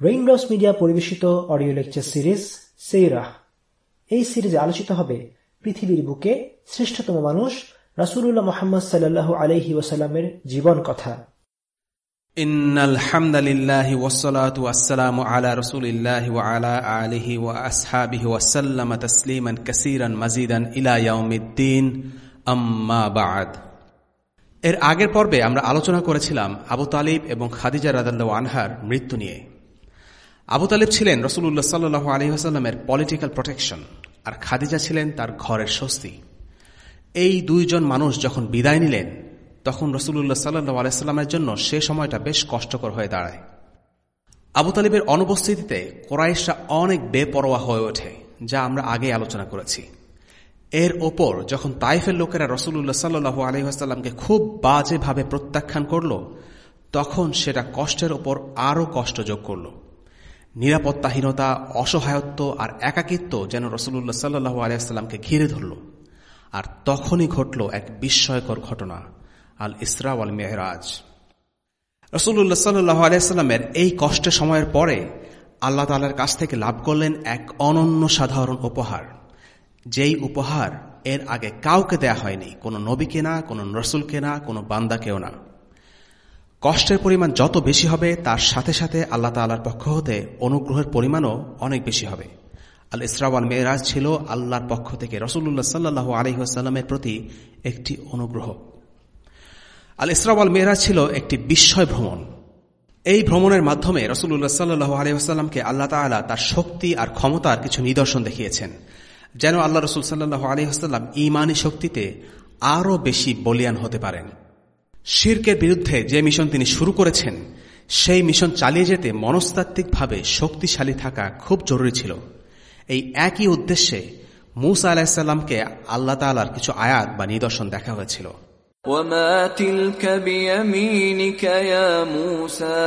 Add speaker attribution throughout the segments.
Speaker 1: Raindrops media পরিবেশিত audio lecture series সেইরাহ এই সিরিজে আলোচিত হবে পৃথিবীর বুকে শ্রেষ্ঠতম মানুষ রাসুলুল্লাহ মোহাম্মদ সাল্লাল্লাহু আলহি ওয়াসাল্লামের জীবন কথা
Speaker 2: إن الحمد لله والصلاة والسلام على رسول الله وعلى آله وأصحابه وسلم تسليما كثيرا مزيدا إلى يوم الدين أما بعد এর আগের পর্বে আমরা আলোচনা করেছিলাম আবু তালিব এবং খাদিজা রাদাল্লাহ আনহার মৃত্যু নিয়ে আবু তালিব ছিলেন রসুল্লাহ সাল্লু আলহিহাস্লামের পলিটিক্যাল প্রোটেকশন আর খাদিজা ছিলেন তার ঘরের স্বস্তি। এই দুইজন মানুষ যখন বিদায় নিলেন, তখন রসুল্লাহ সাল্লু আলাইস্লামের জন্য সে সময়টা বেশ কষ্টকর হয়ে দাঁড়ায়। আবু তালিবের অনুপস্থিতিতে কোরাইশরা অনেক বেপরোয়া হয়ে ওঠে, যা আমরা আগে আলোচনা করেছি। এর ওপর যখন তাইফের লোকেরা রসুল্লাহ সাল্লু আলহিহাস্লামকে খুব বাজেভাবে প্রত্যাখ্যান করল, তখন সেটা কষ্টের ওপর আরও কষ্ট যোগ করল। নিরাপত্তাহীনতা, অসহায়ত্ব আর একাকিত্ব যেন রসুল্লাহ সাল্লু আলিয়াস্লামকে ঘিরে ধরল। আর তখনই ঘটল এক বিস্ময়কর ঘটনা, আল ইসরা আল মেহরাজ রসুল্লাহ সাল্লু আলিয়াস্লামের এই কষ্টের সময়ের পরে আল্লাহ তালার কাছ থেকে লাভ করলেন এক অনন্য সাধারণ উপহার। যেই উপহার এর আগে কাউকে দেয়া হয়নি, কোনো নবীকে না, কোনো রসুলকে না, কোনো বান্দাকেও না। কষ্টের পরিমাণ যত বেশি হবে, তার সাথে সাথে আল্লাহ তাল্লার পক্ষ হতে অনুগ্রহের পরিমাণও অনেক বেশি হবে। আল ইসরাওয়াল মেয়েরাজ ছিল আল্লাহর পক্ষ থেকে রসুল্লাহ সাল্লাহ আলহিহাস্লামের প্রতি একটি অনুগ্রহ। আল ইসরাওয়াল মেয়েরাজ ছিল একটি বিস্ময় ভ্রমণ। এই ভ্রমণের মাধ্যমে রসুল্লাহ সাল্লু আলহিহাস্লামকে আল্লাহ তালা তার শক্তি আর ক্ষমতার কিছু নিদর্শন দেখিয়েছেন, যেন আল্লাহ রসুল সাল্লাহ আলহিহাস্লাম ইমানি শক্তিতে আরও বেশি বলিয়ান হতে পারেন। শির্কের বিরুদ্ধে যে মিশন তিনি শুরু করেছেন সেই মিশন চালিয়ে যেতে মনস্তাত্ত্বিকভাবে শক্তিশালী থাকা খুব জরুরি ছিল এই একই উদ্দেশ্যে মুসা আলাহিসাল্লামকে আল্লাহ তালার কিছু আয়াত বা নিদর্শন দেখা হয়েছিল
Speaker 3: وما تلك بيمينك يا موسى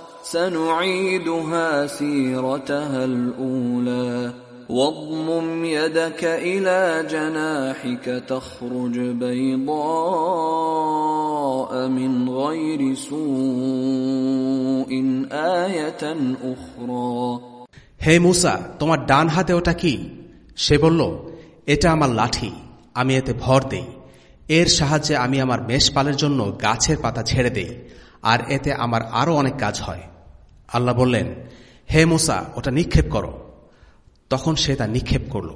Speaker 3: سنعيدها سيرتها الأولى واضمم يدك إلى جناحك تخرج بيضاء من غير سوء آية أخرى
Speaker 2: হে মুসা তোমার ডান হাতে ওটা কি সে বলল এটা আমার লাঠি আমি এতে ভর দেই এর সাহায্যে আমি আমার মেষপালের জন্য গাছের পাতা ছেড়ে দেই আর এতে আমার আরও অনেক কাজ হয়। আল্লাহ বললেন, হে মুসা, ওটা নিক্ষেপ করো। তখন সে তা নিক্ষেপ করল।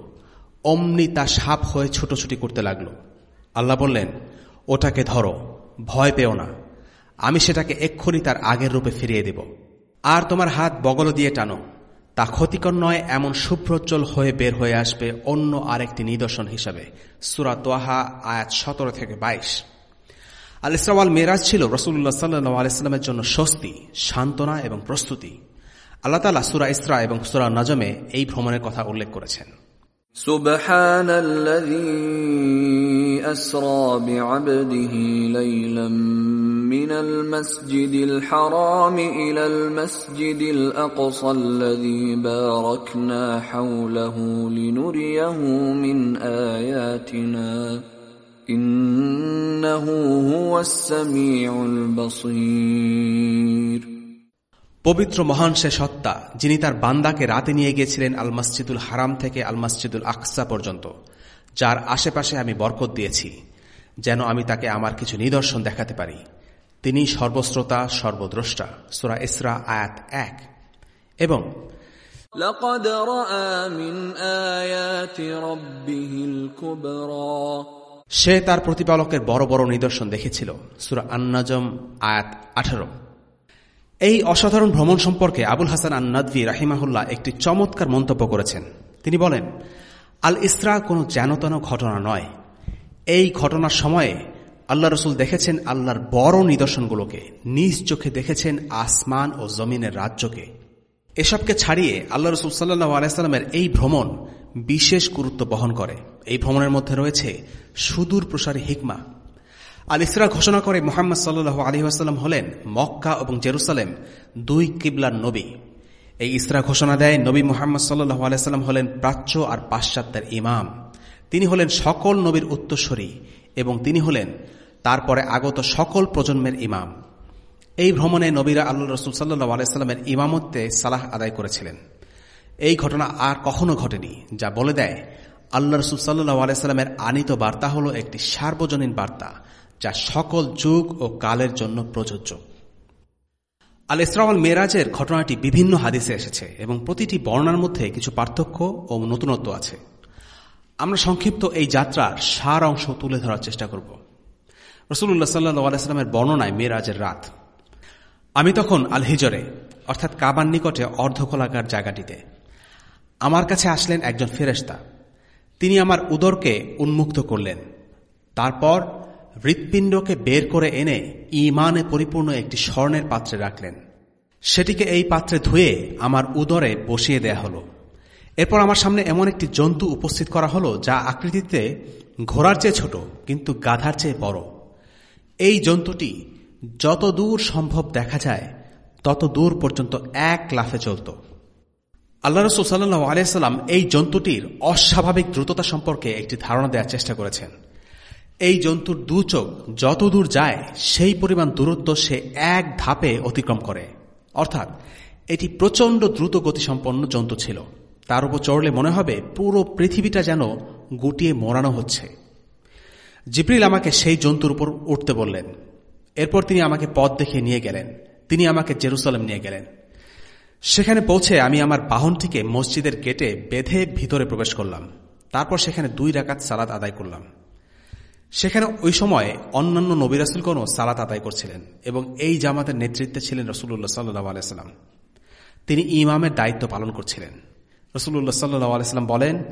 Speaker 2: অমনি তা সাপ হয়ে ছুটোছুটি করতে লাগল। আল্লাহ বললেন, ওটাকে ধরো, ভয় পেও না। আমি সেটাকে এক্ষুনি তার আগের রূপে ফিরিয়ে দেব। আর তোমার হাত বগল দিয়ে টানো। তা ক্ষতিকর নয়, এমন শুভ্রোজ্জ্বল হয়ে বের হয়ে আসবে অন্য আরেকটি নিদর্শন হিসাবে। সুরা তোয়াহা, আয়াত সতেরো থেকে বাইশ। আল ইসরাওয়াল মেরাজ ছিল রসুল্লাহ সাল্লু আলাইস্লামের জন্য স্বস্তি সান্ত্বনা এবং প্রস্তুতি আল্লাহ তালা সুরা ইসরা এবং সুরা নজমে এই ভ্রমণের কথা উল্লেখ করেছেন
Speaker 3: سبحان الذي أسرى بعبده ليلا من المسجد الحرام إلى المسجد الأقصى الذي باركنا حوله لنريه من آياتنا
Speaker 2: পবিত্র মহান সে সত্তা যিনি তার বান্দাকে রাতে নিয়ে গিয়েছিলেন আল মসজিদুল হারাম থেকে আল মসজিদুল আকসা পর্যন্ত যার আশেপাশে আমি বরকত দিয়েছি যেন আমি তাকে আমার কিছু নিদর্শন দেখাতে পারি তিনি সর্বশ্রোতা সর্বদ্রষ্টা সুরা ইসরা আয়াত এক এবং
Speaker 3: لقد رأى من آيات ربه الكبرى
Speaker 2: সে তার প্রতিপালকের বড় বড় নিদর্শন দেখেছিল। সুরা আন্নাজম, আয়াত আঠারো। এই অসাধারণ ভ্রমণ সম্পর্কে আবুল হাসান আন্নাদভি রাহিমাহুল্লাহ একটি চমৎকার মন্তব্য করেছেন। তিনি বলেন আল ইসরা কোনো যেনতেন ঘটনা নয়। এই ঘটনার সময়ে আল্লাহ রসুল দেখেছেন আল্লাহর বড় নিদর্শনগুলোকে। নিজ চোখে দেখেছেন আসমান ও জমিনের রাজ্যকে। এসবকে ছাড়িয়ে আল্লাহ রসুল সাল্লাহ আলাইস্লামের এই ভ্রমণ বিশেষ গুরুত্ব বহন করে। এই ভ্রমণের মধ্যে রয়েছে সুদূর প্রসারী হিকমা। আল ইসরা ঘোষণা করে মোহাম্মদ সাল্লু আলহিহাস্লাম হলেন মক্কা এবং জেরুসালেম দুই কিবলার নবী। এই ইসরা ঘোষণা দেয় নবী মোহাম্মদ সাল্লু আলাইসাল্লাম হলেন প্রাচ্য আর পাশ্চাত্যের ইমাম। তিনি হলেন সকল নবীর উত্তরস্বরী এবং তিনি হলেন তারপরে আগত সকল প্রজন্মের ইমাম। এই ভ্রমণে নবীরা আল্লাহ রসুল সাল্লু আলাইস্লামের ইমামত্বে সালাহ আদায় করেছিলেন। এই ঘটনা আর কখনো ঘটেনি, যা বলে দেয়, আল্লাহ রসুল সাল্লু আলাইস্লামের আনিত বার্তা হল একটি সার্বজনীন বার্তা, যা সকল যুগ ও কালের জন্য প্রযোজ্য। আল ইসরামাল মেরাজের ঘটনাটি বিভিন্ন হাদিসে এসেছে এবং প্রতিটি বর্ণার মধ্যে কিছু পার্থক্য ও নতুনত্ব আছে। আমরা সংক্ষিপ্ত এই যাত্রার সার অংশ তুলে ধরার চেষ্টা করব। রসুল্লাহ সাল্লু আলাইস্লামের বর্ণনায় মেরাজের রাত। আমি তখন আল হিজরে অর্থাৎ কাবার নিকটে অর্ধকলাকার জায়গাটিতে আমার কাছে আসলেন একজন ফেরেস্তা তিনি আমার উদরকে উন্মুক্ত করলেন। তারপর হৃৎপিণ্ডকে বের করে এনে ইমানে পরিপূর্ণ একটি স্বর্ণের পাত্রে রাখলেন। সেটিকে এই পাত্রে ধুয়ে আমার উদরে বসিয়ে দেয়া হল। এরপর আমার সামনে এমন একটি জন্তু উপস্থিত করা হলো, যা আকৃতিতে ঘোড়ার চেয়ে ছোট, কিন্তু গাধার চেয়ে বড়। এই জন্তুটি যত দূর সম্ভব দেখা যায় তত দূর পর্যন্ত এক লাফে চলত। আল্লাহ রসুল সাল্লাহ আলিয়াল্লাম এই জন্তুটির অস্বাভাবিক দ্রুততা সম্পর্কে একটি ধারণা দেওয়ার চেষ্টা করেছেন। এই জন্তুর দু চোখ যত দূর যায়, সেই পরিমাণ দূরত্ব সে এক ধাপে অতিক্রম করে। অর্থাৎ, এটি প্রচণ্ড দ্রুত গতিসম্পন্ন জন্তু ছিল। তার উপর চড়লে মনে হবে পুরো পৃথিবীটা যেন গুটিয়ে মরানো হচ্ছে। জিব্রিল আমাকে সেই জন্তুর উপর উঠতে বললেন। এরপর তিনি আমাকে পথ দেখে নিয়ে গেলেন। তিনি আমাকে জেরুসালেম নিয়ে গেলেন। সেখানে পৌঁছে আমি আমার বাহন থেকে মসজিদের গেটে বেঁধে ভিতরে প্রবেশ করলাম। তারপর সেখানে দুই রাকাত সালাদ আদায় করলাম। সেখানে ওই সময় অন্যান্য নবিরাসুলগণও সালাত আদায় করছিলেন এবং এই জামাতের নেতৃত্বে ছিলেন রসুল্লাহ সাল্লাহ আলাইসাল্লাম তিনি ইমামের দায়িত্ব পালন করছিলেন। রসুল্লাহ সাল্লাহ আলাইসাল্লাম বলেন,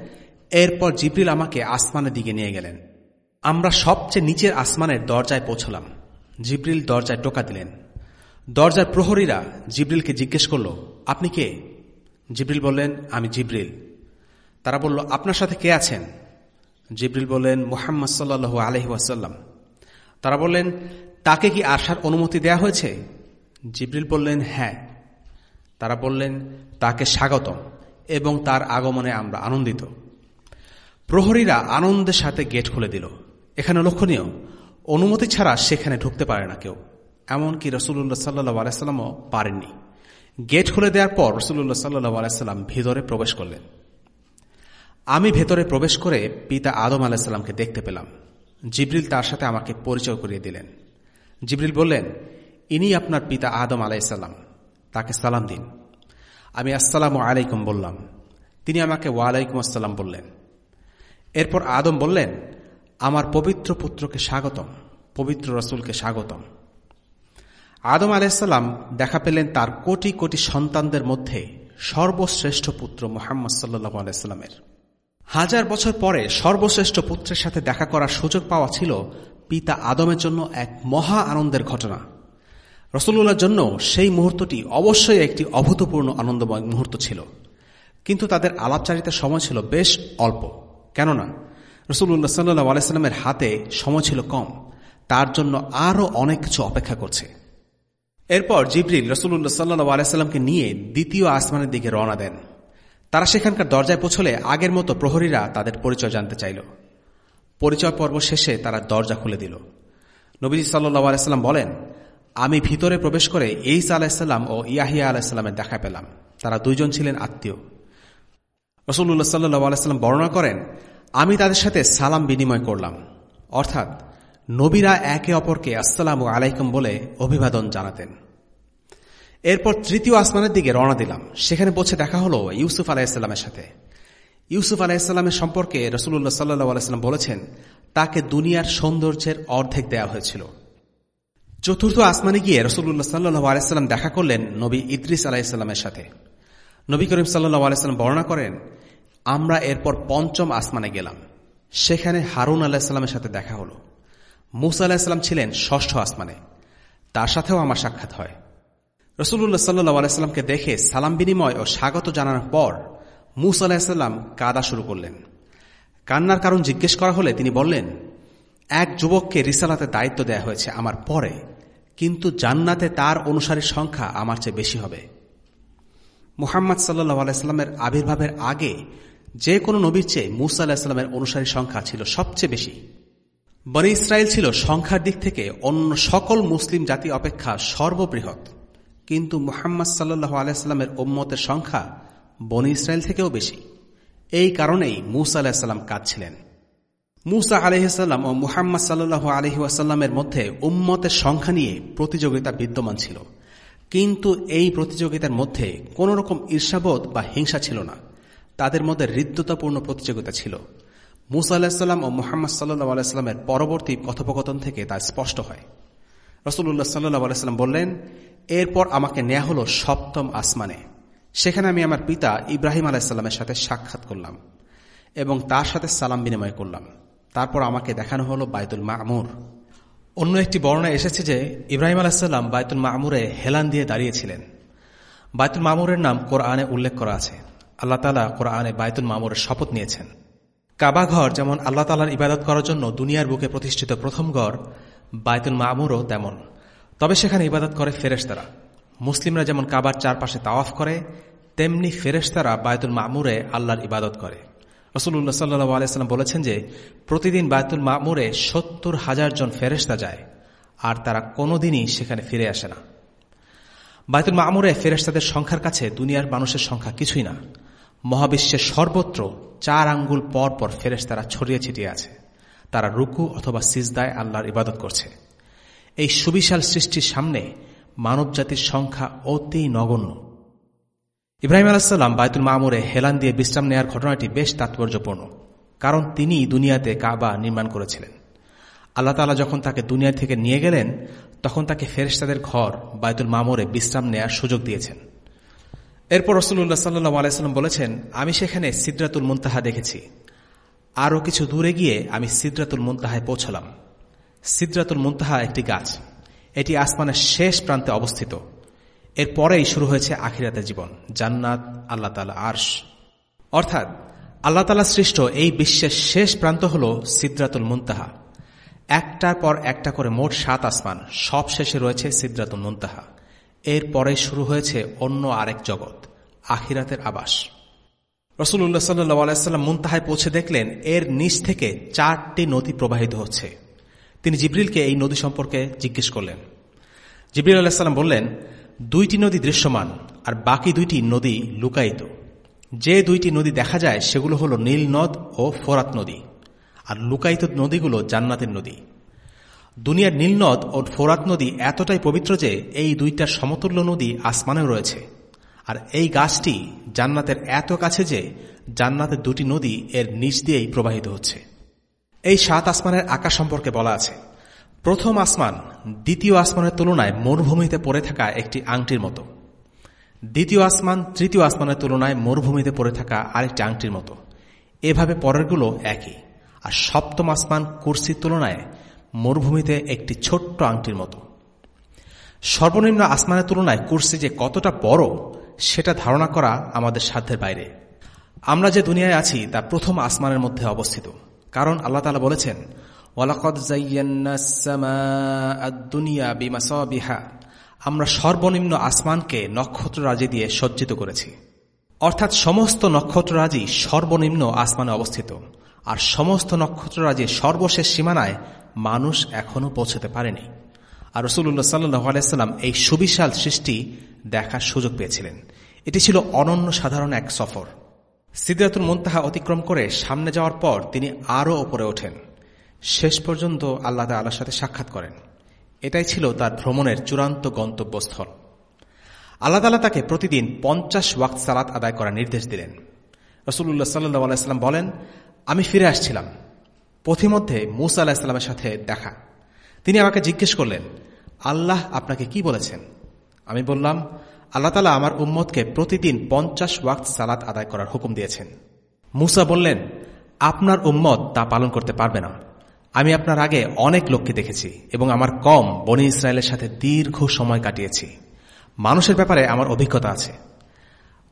Speaker 2: এরপর জিব্রিল আমাকে আসমানের দিকে নিয়ে গেলেন। আমরা সবচেয়ে নিচের আসমানের দরজায় পৌঁছলাম। জিব্রিল দরজায় টোকা দিলেন। দরজার প্রহরীরা জিব্রিলকে জিজ্ঞেস করল আপনি কে? জিব্রিল বললেন, আমি জিব্রিল। তারা বলল, আপনার সাথে কে আছেন? জিব্রিল বললেন, মোহাম্মদ সাল্লু আলহি ওয়াসাল্লাম। তারা বললেন, তাকে কি আসার অনুমতি দেয়া হয়েছে? জিব্রিল বললেন হ্যাঁ। তারা বললেন, তাকে স্বাগতম, এবং তার আগমনে আমরা আনন্দিত। প্রহরীরা আনন্দের সাথে গেট খুলে দিল। এখানে লক্ষণীয়, অনুমতি ছাড়া সেখানে ঢুকতে পারে না কেউ। এমনকি রসুল্লাহ সাল্লাহ আলাইস্লামও পারেননি। গেট খুলে দেওয়ার পর রসুল্লাহ সাল্লাহ আলাইস্লাম ভিতরে প্রবেশ করলেন। আমি ভেতরে প্রবেশ করে পিতা আদম আলাহিসাল্লামকে দেখতে পেলাম। জিব্রিল তার সাথে আমাকে পরিচয় করিয়ে দিলেন। জিব্রিল বললেন, ইনি আপনার পিতা আদম আলাইসাল্লাম তাকে সালাম দিন। আমি, আসসালাম আলাইকুম বললাম। তিনি আমাকে ওয়ালাইকুম আসসালাম বললেন। এরপর আদম বললেন, আমার পবিত্র পুত্রকে স্বাগতম। পবিত্র রসুলকে স্বাগতম। আদম আলাইসাল্লাম দেখা পেলেন তার কোটি কোটি সন্তানদের মধ্যে সর্বশ্রেষ্ঠ পুত্র মোহাম্মদ সাল্লু আলাইস্লামের হাজার বছর পরে সর্বশ্রেষ্ঠ পুত্রের সাথে দেখা করার সুযোগ পাওয়া ছিল পিতা আদমের জন্য এক মহা আনন্দের ঘটনা। রসুল্লাহর জন্য সেই মুহূর্তটি অবশ্যই একটি অভূতপূর্ণ আনন্দময় মুহূর্ত ছিল। কিন্তু তাদের আলাপচারিতার সময় ছিল বেশ অল্প। কেননা রসুল্লাহ সাল্লাহ আলাইস্লামের হাতে সময় ছিল কম। তার জন্য আরও অনেক কিছু অপেক্ষা করছে। এরপর জিবরিল রসুল্লাহ সাল্লাহ আলাইস্লামকে নিয়ে দ্বিতীয় আসমানের দিকে রওনা দেন। তারা সেখানকার দরজায় পৌঁছলে আগের মতো প্রহরীরা তাদের পরিচয় জানতে চাইল। পরিচয় পর্ব শেষে তারা দরজা খুলে দিল। নবীজি সাল্লাহ আলাইস্লাম বলেন, আমি ভিতরে প্রবেশ করে এইসা আলাহিসাল্লাম ও ইয়াহিয়া আলাহিসাল্লামের দেখা পেলাম। তারা দুইজন ছিলেন আত্মীয়। রসুল্লাহ সাল্লু আলাইস্লাম বর্ণনা করেন, আমি তাদের সাথে সালাম বিনিময় করলাম। অর্থাৎ নবীরা একে অপরকে আসসালাম আলাইকুম বলে অভিবাদন জানাতেন। এরপর তৃতীয় আসমানের দিকে রওনা দিলাম। সেখানে পৌঁছে দেখা হলো ইউসুফ আলাহিসাল্লামের সাথে। ইউসুফ আলাহিসাল্লামের সম্পর্কে রসুল্লাহ সাল্লু আলাইস্লাম বলেছেন, তাকে দুনিয়ার সৌন্দর্যের অর্ধেক দেয়া হয়েছিল। চতুর্থ আসমানে গিয়ে রসুল্লাহ সাল্লু আলাইস্লাম দেখা করলেন নবী ইদ্রিস আলাহিসাল্লামের সাথে। নবী করিম সাল্লু আলাইস্লাম বর্ণনা করেন, আমরা এরপর পঞ্চম আসমানে গেলাম। সেখানে হারুন আলাহিসাল্লামের সাথে দেখা হলো। মুসা আলাহিসাল্লাম ছিলেন ষষ্ঠ আসমানে। তার সাথেও আমার সাক্ষাৎ হয়। রসুল্লাহ সাল্লু আলাইস্লামকে দেখে সালাম বিনিময় ও স্বাগত জানানোর পর মুসা আলাহিসাল্লাম কাদা শুরু করলেন। কান্নার কারণ জিজ্ঞেস করা হলে তিনি বললেন, এক যুবককে রিসালাতে দায়িত্ব দেয়া হয়েছে আমার পরে, কিন্তু জান্নাতে তার অনুসারীর সংখ্যা আমার চেয়ে বেশি হবে। মুহাম্মদ সাল্লাহ আলাইস্লামের আবির্ভাবের আগে যে কোনো নবীর চেয়ে মুসা আলাহিসাল্লামের অনুসারীর সংখ্যা ছিল সবচেয়ে বেশি। বনি ইসরায়েল ছিল সংখ্যার দিক থেকে অন্য সকল মুসলিম জাতি অপেক্ষা সর্ববৃহৎ। কিন্তু মুহাম্মদ সাল্লাহ আলাইস্লামের ওম্মতের সংখ্যা বনি ইসরায়েল থেকেও বেশি। এই কারণেই মুসা আলাহিসাল্লাম কাঁদছিলেন। মুসা আলহিসাল্লাম ও মুহাম্মদ সাল্লু আলহি মধ্যে উম্মতের সংখ্যা নিয়ে প্রতিযোগিতা বিদ্যমান ছিল। কিন্তু এই প্রতিযোগিতার মধ্যে কোন রকম ঈর্ষাবোধ বা হিংসা ছিল না। তাদের মধ্যে হৃদ্যতাপূর্ণ প্রতিযোগিতা ছিল। মুসা আলাহিসাল্লাম ও মোহাম্মদ সাল্লু আলাইস্লামের পরবর্তী কথোপকথন থেকে তা স্পষ্ট হয়। রসুল্লাহ সাল্লু আলাইস্লাম বললেন, এরপর আমাকে নেয়া হল সপ্তম আসমানে। সেখানে আমি আমার পিতা ইব্রাহিম আলাহিসাল্লামের সাথে সাক্ষাৎ করলাম এবং তার সাথে সালাম বিনিময় করলাম। তারপর আমাকে দেখানো হলো বায়তুল মামুর। অন্য একটি বর্ণনা এসেছে যে, ইব্রাহিম আলাহিসাল্লাম বায়তুল মামুরে হেলান দিয়ে দাঁড়িয়েছিলেন। বায়তুল মামুরের নাম কোরআনে উল্লেখ করা আছে। আল্লাহ তালা কোরআনে বায়তুল মামুরের শপথ নিয়েছেন। কাবা ঘর যেমন আল্লাহ তালার ইবাদত করার জন্য দুনিয়ার বুকে প্রতিষ্ঠিত প্রথম ঘর বায়তুল মামুরও তেমন। তবে সেখানে ইবাদত করে ফেরেশতারা। মুসলিমরা যেমন কাবার চারপাশে তাওয়াফ করে, তেমনি ফেরেশতারা বায়তুল মামুরে আল্লাহর ইবাদত করে। রসুল্লাহ সাল্লু আলাইস্লাম বলেছেন যে, প্রতিদিন বায়তুল মামুরে সত্তর হাজার জন ফেরেস্তা যায়, আর তারা কোনোদিনই সেখানে ফিরে আসে না। বায়তুল মামুরে ফেরেস্তাদের সংখ্যার কাছে দুনিয়ার মানুষের সংখ্যা কিছুই না। মহাবিশ্বের সর্বত্র চার আঙ্গুল পর পর ফেরেস্তারা ছড়িয়ে ছিটিয়ে আছে। তারা রুকু অথবা সিজদায় আল্লাহর ইবাদত করছে। এই সুবিশাল সৃষ্টির সামনে মানবজাতির সংখ্যা অতি নগণ্য। ইব্রাহিম আলাহাল্লাম বায়তুল মামুরে হেলান দিয়ে বিশ্রাম নেয়ার ঘটনাটি বেশ তাৎপর্যপূর্ণ, কারণ তিনি দুনিয়াতে কাবা নির্মাণ করেছিলেন। আল্লাহ তালা যখন তাকে দুনিয়া থেকে নিয়ে গেলেন, তখন তাকে ফেরেস্তাদের ঘর বায়তুল মামুরে বিশ্রাম নেয়ার সুযোগ দিয়েছেন। এরপর রসুল্লাহ সাল্লু আলাইস্লাম বলেছেন, আমি সেখানে সিদ্রাতুল মুন্তাহা দেখেছি। আরও কিছু দূরে গিয়ে আমি সিদ্রাতুল মুন্তাহায় পৌঁছলাম। সিদ্রাতুল মুন্তাহা একটি গাছ। এটি আসমানের শেষ প্রান্তে অবস্থিত। এর পরেই শুরু হয়েছে আখিরাতের জীবন। জান্নাত, আল্লাহ তালা আর্শ। অর্থাৎ, আল্লাহ তালা সৃষ্ট এই বিশ্বের শেষ প্রান্ত হল সিদ্রাতুল মুন্তাহা। একটার পর একটা করে মোট সাত আসমান। সব শেষে রয়েছে সিদ্রাতুল মুন্তাহা। এর পরে শুরু হয়েছে অন্য আরেক জগৎ, আখিরাতের আবাস। রসুল্লাহ সাল্লু আলাইস্লাম মুন্তাহায় পৌঁছে দেখলেন, এর নিচ থেকে চারটি নদী প্রবাহিত হচ্ছে। তিনি জিবরিলকে এই নদী সম্পর্কে জিজ্ঞেস করলেন। জিবরিল আলাহিসাল্লাম বললেন, দুইটি নদী দৃশ্যমান, আর বাকি দুইটি নদী লুকায়িত। যে দুইটি নদী দেখা যায়, সেগুলো হল নীল নদ ও ফোরাত নদী। আর লুকায়িত নদীগুলো জান্নাতের নদী। দুনিয়ার নীলনদ ও ফোরাত নদী এতটাই পবিত্র যে এই দুইটার সমতুল্য নদী আসমানেও রয়েছে। আর এই গাছটি জান্নাতের এত কাছে যে জান্নাতের দুটি নদী এর নিচ দিয়েই প্রবাহিত হচ্ছে। এই সাত আসমানের আকাশ সম্পর্কে বলা আছে। প্রথম আসমান দ্বিতীয় আসমানের তুলনায় মরুভূমিতে পড়ে থাকা একটি আংটির মতো। দ্বিতীয় আসমান তৃতীয় আসমানের তুলনায় মরুভূমিতে পড়ে থাকা আরেকটি আংটির মতো। এভাবে পরেরগুলো একই। আর সপ্তম আসমান কুর্সির তুলনায় মরুভূমিতে একটি ছোট্ট আংটির মতো। সর্বনিম্ন আসমানের তুলনায় কুর্সি যে কতটা বড়, সেটা ধারণা করা আমাদের সাধ্যের বাইরে। আমরা যে দুনিয়ায় আছি, তা প্রথম আসমানের মধ্যে অবস্থিত। কারণ আল্লাহ তালা বলেছেন দুনিয়া আমরা সর্বনিম্ন আসমানকে নক্ষত্ররাজি দিয়ে সজ্জিত করেছি। অর্থাৎ সমস্ত নক্ষত্ররাজি সর্বনিম্ন আসমানে অবস্থিত। আর সমস্ত নক্ষত্ররাজির সর্বশেষ সীমানায় মানুষ এখনও পৌঁছতে পারেনি। আর রসুল্লাহ সাল্লু আলাইস্লাম এই সুবিশাল সৃষ্টি দেখার সুযোগ পেয়েছিলেন। এটি ছিল অনন্য সাধারণ এক সফর। সিদ্ধাতুল মুন্তাহা অতিক্রম করে সামনে যাওয়ার পর তিনি আরও ওপরে ওঠেন। শেষ পর্যন্ত আল্লাহ আল্লাহর সাথে সাক্ষাৎ করেন। এটাই ছিল তার ভ্রমণের চূড়ান্ত গন্তব্যস্থল। আল্লাহ তালা তাকে প্রতিদিন পঞ্চাশ ওয়াক্ত সালাত আদায় করার নির্দেশ দিলেন। রসুল্লাহ সাল্লু আলাইস্লাম বলেন আমি ফিরে আসছিলাম। পথিমধ্যে মুসা আলাহিসাল্লামের সাথে দেখা। তিনি আমাকে জিজ্ঞেস করলেন, আল্লাহ আপনাকে কি বলেছেন? আমি বললাম, আল্লাহ তালা আমার উম্মতকে প্রতিদিন পঞ্চাশ ওয়াক্ত সালাত আদায় করার হুকুম দিয়েছেন। মুসা বললেন, আপনার উম্মত তা পালন করতে পারবে না। আমি আপনার আগে অনেক লোককে দেখেছি এবং আমার কম বনি ইসরায়েলের সাথে দীর্ঘ সময় কাটিয়েছি। মানুষের ব্যাপারে আমার অভিজ্ঞতা আছে।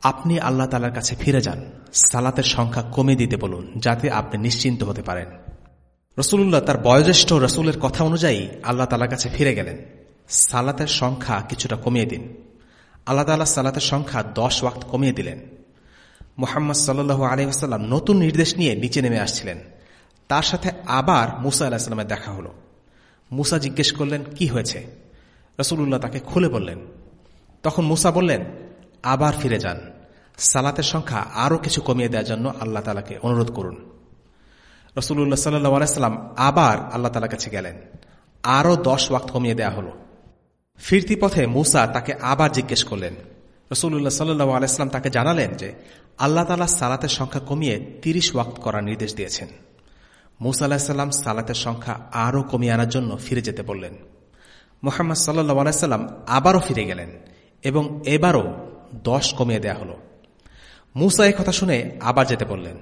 Speaker 2: আপনি আল্লাহ তালার কাছে ফিরে যান। সালাতের সংখ্যা কমে দিতে বলুন, যাতে আপনি নিশ্চিন্ত হতে পারেন। রসুল্লাহ তার বয়োজ্যেষ্ঠ রসুলের কথা অনুযায়ী আল্লাহ তালার কাছে ফিরে গেলেন। সালাতের সংখ্যা কিছুটা কমিয়ে দিন। আল্লাহ তালা সালাতের সংখ্যা দশ ওয়াক্ত কমিয়ে দিলেন। মোহাম্মদ সাল্লু আলহাম নতুন নির্দেশ নিয়ে নিচে নেমে আসছিলেন। তার সাথে আবার মুসা আলাহিসাল্লামের দেখা হল। মুসা জিজ্ঞেস করলেন, কি হয়েছে? রসুল্লাহ তাকে খুলে বললেন। তখন মুসা বললেন আবার ফিরে যান। সালাতের সংখ্যা আরও কিছু কমিয়ে দেওয়ার জন্য আল্লাহ তালাকে অনুরোধ করুন। রসুল্লাহ সাল্লু আলাইসাল্লাম আবার আল্লাহ তালার কাছে গেলেন। আরও দশ ওয়াক্ত কমিয়ে দেওয়া হল। ফিরতি পথে মুসা তাকে আবার জিজ্ঞেস করলেন। রসুল্লাহ সাল্লু আলাইস্লাম তাকে জানালেন যে, আল্লাহ তালা সালাতের সংখ্যা কমিয়ে তিরিশ ওয়াক্ত করার নির্দেশ দিয়েছেন। মুসা আলাহিসাল্লাম সালাতের সংখ্যা আরও কমিয়ে আনার জন্য ফিরে যেতে বললেন। মোহাম্মদ সাল্লু আলাইসাল্লাম আবারও ফিরে গেলেন এবং এবারও দশ কমিয়ে দেয়া হল। মুসা এই কথা শুনে আবার যেতে বললেন।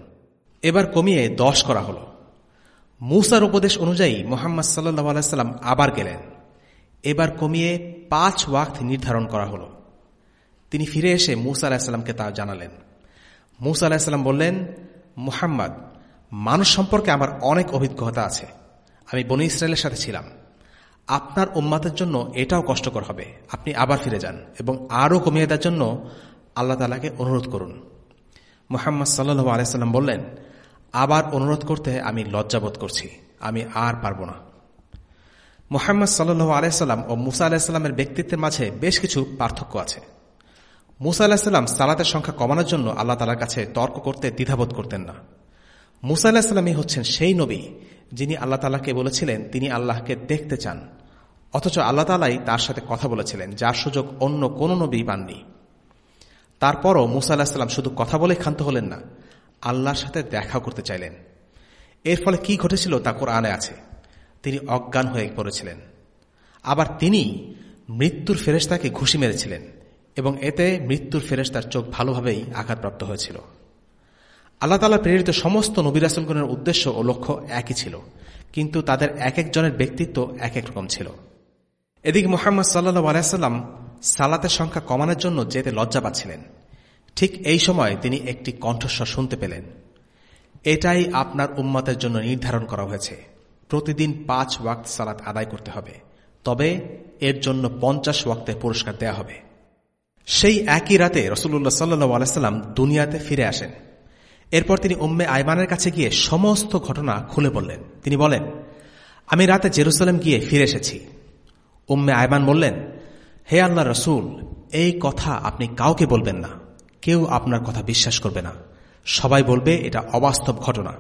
Speaker 2: এবার কমিয়ে দশ করা হল। মুসার উপদেশ অনুযায়ী মোহাম্মদ সাল্লু আলাইসাল্লাম আবার গেলেন। এবার কমিয়ে পাঁচ ওয়াক্ত নির্ধারণ করা হল। তিনি ফিরে এসে মুসা আলাহিসাল্লামকে তা জানালেন। মুসা আলাহিসাল্লাম বললেন, মুহাম্মদ, মানুষ সম্পর্কে আমার অনেক অভিজ্ঞতা আছে। আমি বনি ইসরায়েলের সাথে ছিলাম। আপনার উম্মাতের জন্য এটাও কষ্টকর হবে। আপনি আবার ফিরে যান এবং আরও কমিয়ে দেওয়ার জন্য আল্লাহ তালাকে অনুরোধ করুন। মোহাম্মদ সাল্লু আলাইসাল্লাম বললেন, আবার অনুরোধ করতে আমি লজ্জাবোধ করছি। আমি আর পারব না। মোহাম্মদ সাল্লু আলাইসাল্লাম ও মুসা আলাহিসাল্লামের ব্যক্তিত্বের মাঝে বেশ কিছু পার্থক্য আছে। মুসা আলাহিসাল্লাম সালাতের সংখ্যা কমানোর জন্য আল্লাহ তালার কাছে তর্ক করতে দ্বিধাবোধ করতেন না। মুসা আলাহিসাল্লামই হচ্ছেন সেই নবী যিনি আল্লাহ তালাকে বলেছিলেন তিনি আল্লাহকে দেখতে চান। অথচ আল্লাহ তালাই তার সাথে কথা বলেছিলেন, যার সুযোগ অন্য কোনো নবী পাননি। তারপরও মুসা আলাহিসাল্লাম শুধু কথা বলে ক্ষান্ত হলেন না, আল্লাহর সাথে দেখা করতে চাইলেন। এর ফলে কি ঘটেছিল তা কোরআনে আছে। তিনি অজ্ঞান হয়ে পড়েছিলেন। আবার তিনি মৃত্যুর ফেরেস্তাকে ঘুষি মেরেছিলেন এবং এতে মৃত্যুর ফেরেস্তার চোখ ভালোভাবেই আঘাতপ্রাপ্ত হয়েছিল। আল্লাহ তালা প্রেরিত সমস্ত নবিরাসলগণের উদ্দেশ্য ও লক্ষ্য একই ছিল, কিন্তু তাদের এক একজনের ব্যক্তিত্ব এক এক রকম ছিল। এদিকে মোহাম্মদ সাল্লু আলাইসাল্লাম সালাতের সংখ্যা কমানোর জন্য যেতে লজ্জা পাচ্ছিলেন। ঠিক এই সময় তিনি একটি কণ্ঠস্বর শুনতে পেলেন। এটাই আপনার উম্মতের জন্য নির্ধারণ করা হয়েছে। প্রতিদিন পাঁচ ওয়াক্ত সালাত আদায় করতে হবে। তবে এর জন্য পঞ্চাশ ওয়াক্তের পুরস্কার দেয়া হবে। সেই একই রাতে রসুল্লাহ সাল্লু আলাইসাল্লাম দুনিয়াতে ফিরে আসেন। এরপর তিনি উম্মে আইমানের কাছে গিয়ে সমস্ত ঘটনা খুলে বললেন। তিনি বলেন, আমি রাতে জেরুসালেম গিয়ে ফিরে এসেছি। উম্মে আয়মান বললেন, হে আল্লাহ রসুল, এই কথা আপনি কাউকে বলবেন না। কেউ আপনার কথা বিশ্বাস করবে না। সবাই বলবে এটা অবাস্তব ঘটনা।